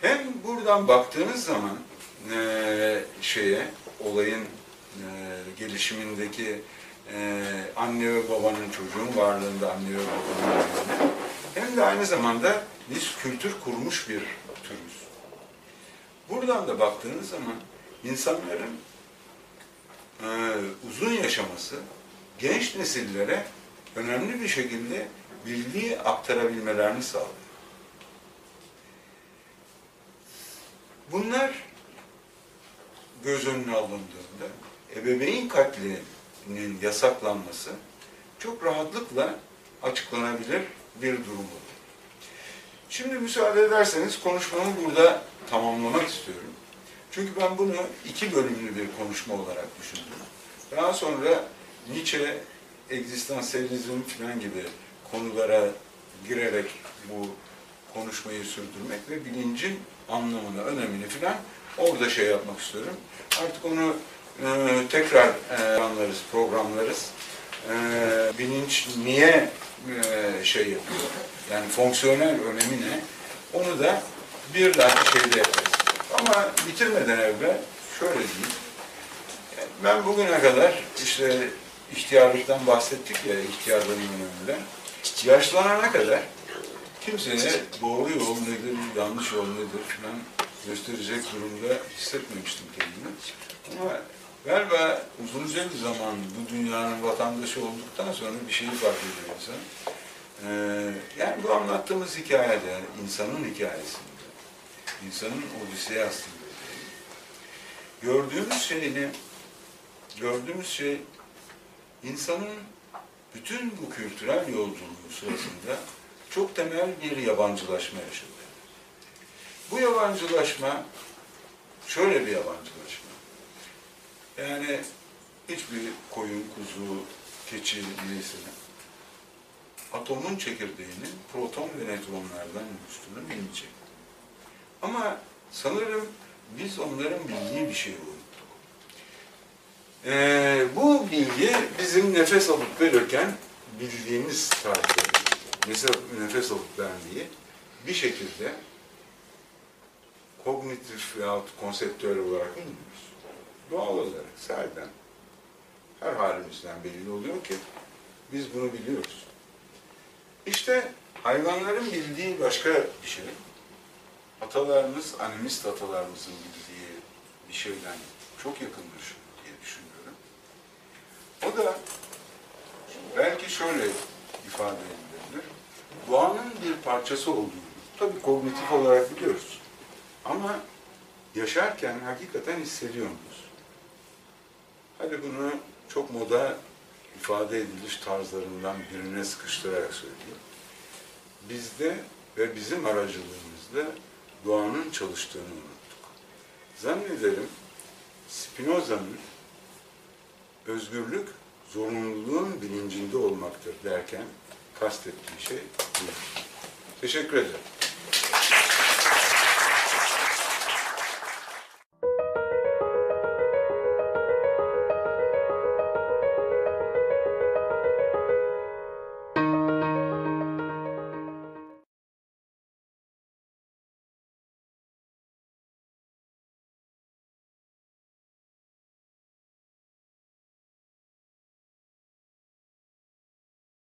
Hem buradan baktığınız zaman e, şeye, olayın e, gelişimindeki e, anne ve babanın çocuğun varlığında anne ve babanın varlığında hem de aynı zamanda biz kültür kurmuş bir türüz. Buradan da baktığınız zaman insanların e, uzun yaşaması genç nesillere önemli bir şekilde bilgiyi aktarabilmelerini sağlıyor. Bunlar göz önüne alındığında ebeveyn katlinin yasaklanması çok rahatlıkla açıklanabilir bir durum olur. Şimdi müsaade ederseniz konuşmamı burada tamamlamak istiyorum. Çünkü ben bunu iki bölümlü bir konuşma olarak düşündüm. Daha sonra Nietzsche, egzistansiyelizm falan gibi konulara girerek bu konuşmayı sürdürmek ve bilincin anlamını, önemini falan orada şey yapmak istiyorum. Artık onu e, tekrar e, anlarız, programlarız. E, bilinç niye e, şey yapıyor? Yani fonksiyonel önemi ne? Onu da bir dahaki şeyde yaparız. Ama bitirmeden evvel şöyle diyeyim. Ben bugüne kadar işte ihtiyarlıktan bahsettik ya, ihtiyarların önemlinden. Yaşlanana kadar kimseye doğru yol nedir, yanlış yol nedir falan gösterecek durumda hissetmemiştim kendimi. Ama galiba uzunca bir zaman bu dünyanın vatandaşı olduktan sonra bir şeyi fark ediyor insan. Ee, yani bu anlattığımız hikayede, insanın hikayesinde, insanın odiseyasında gördüğümüz şeyini, gördüğümüz şey insanın bütün bu kültürel yolculuğu sırasında çok temel bir yabancılaşma yaşadı. Bu yabancılaşma şöyle bir yabancılaşma. Yani hiçbir koyun, kuzu, keçi neyse atomun çekirdeğinin proton ve nötronlardan oluştuğunu bilmeyecek. Ama sanırım biz onların bildiği bir şey unuttuk. Ee, bu bilgi bizim nefes alıp verirken bildiğimiz tarihte nefes, nefes alıp verdiği bir şekilde kognitif veyahut konseptüel olarak bilmiyoruz. Doğal olarak sahiden her halimizden belli oluyor ki biz bunu biliyoruz. İşte hayvanların bildiği başka bir şey. Atalarımız, animist atalarımızın bildiği bir şeyden çok yakındır diye düşünüyorum. O da belki şöyle ifade edilebilir. Doğanın bir parçası olduğunu tabii kognitif olarak biliyoruz. Ama yaşarken hakikaten hissediyor muyuz? Hadi bunu çok moda ifade ediliş tarzlarından birine sıkıştırarak söyleyeyim. Bizde ve bizim aracılığımızda doğanın çalıştığını unuttuk. Zannederim Spinoza'nın özgürlük zorunluluğun bilincinde olmaktır derken kastettiği şey. Teşekkür ederim.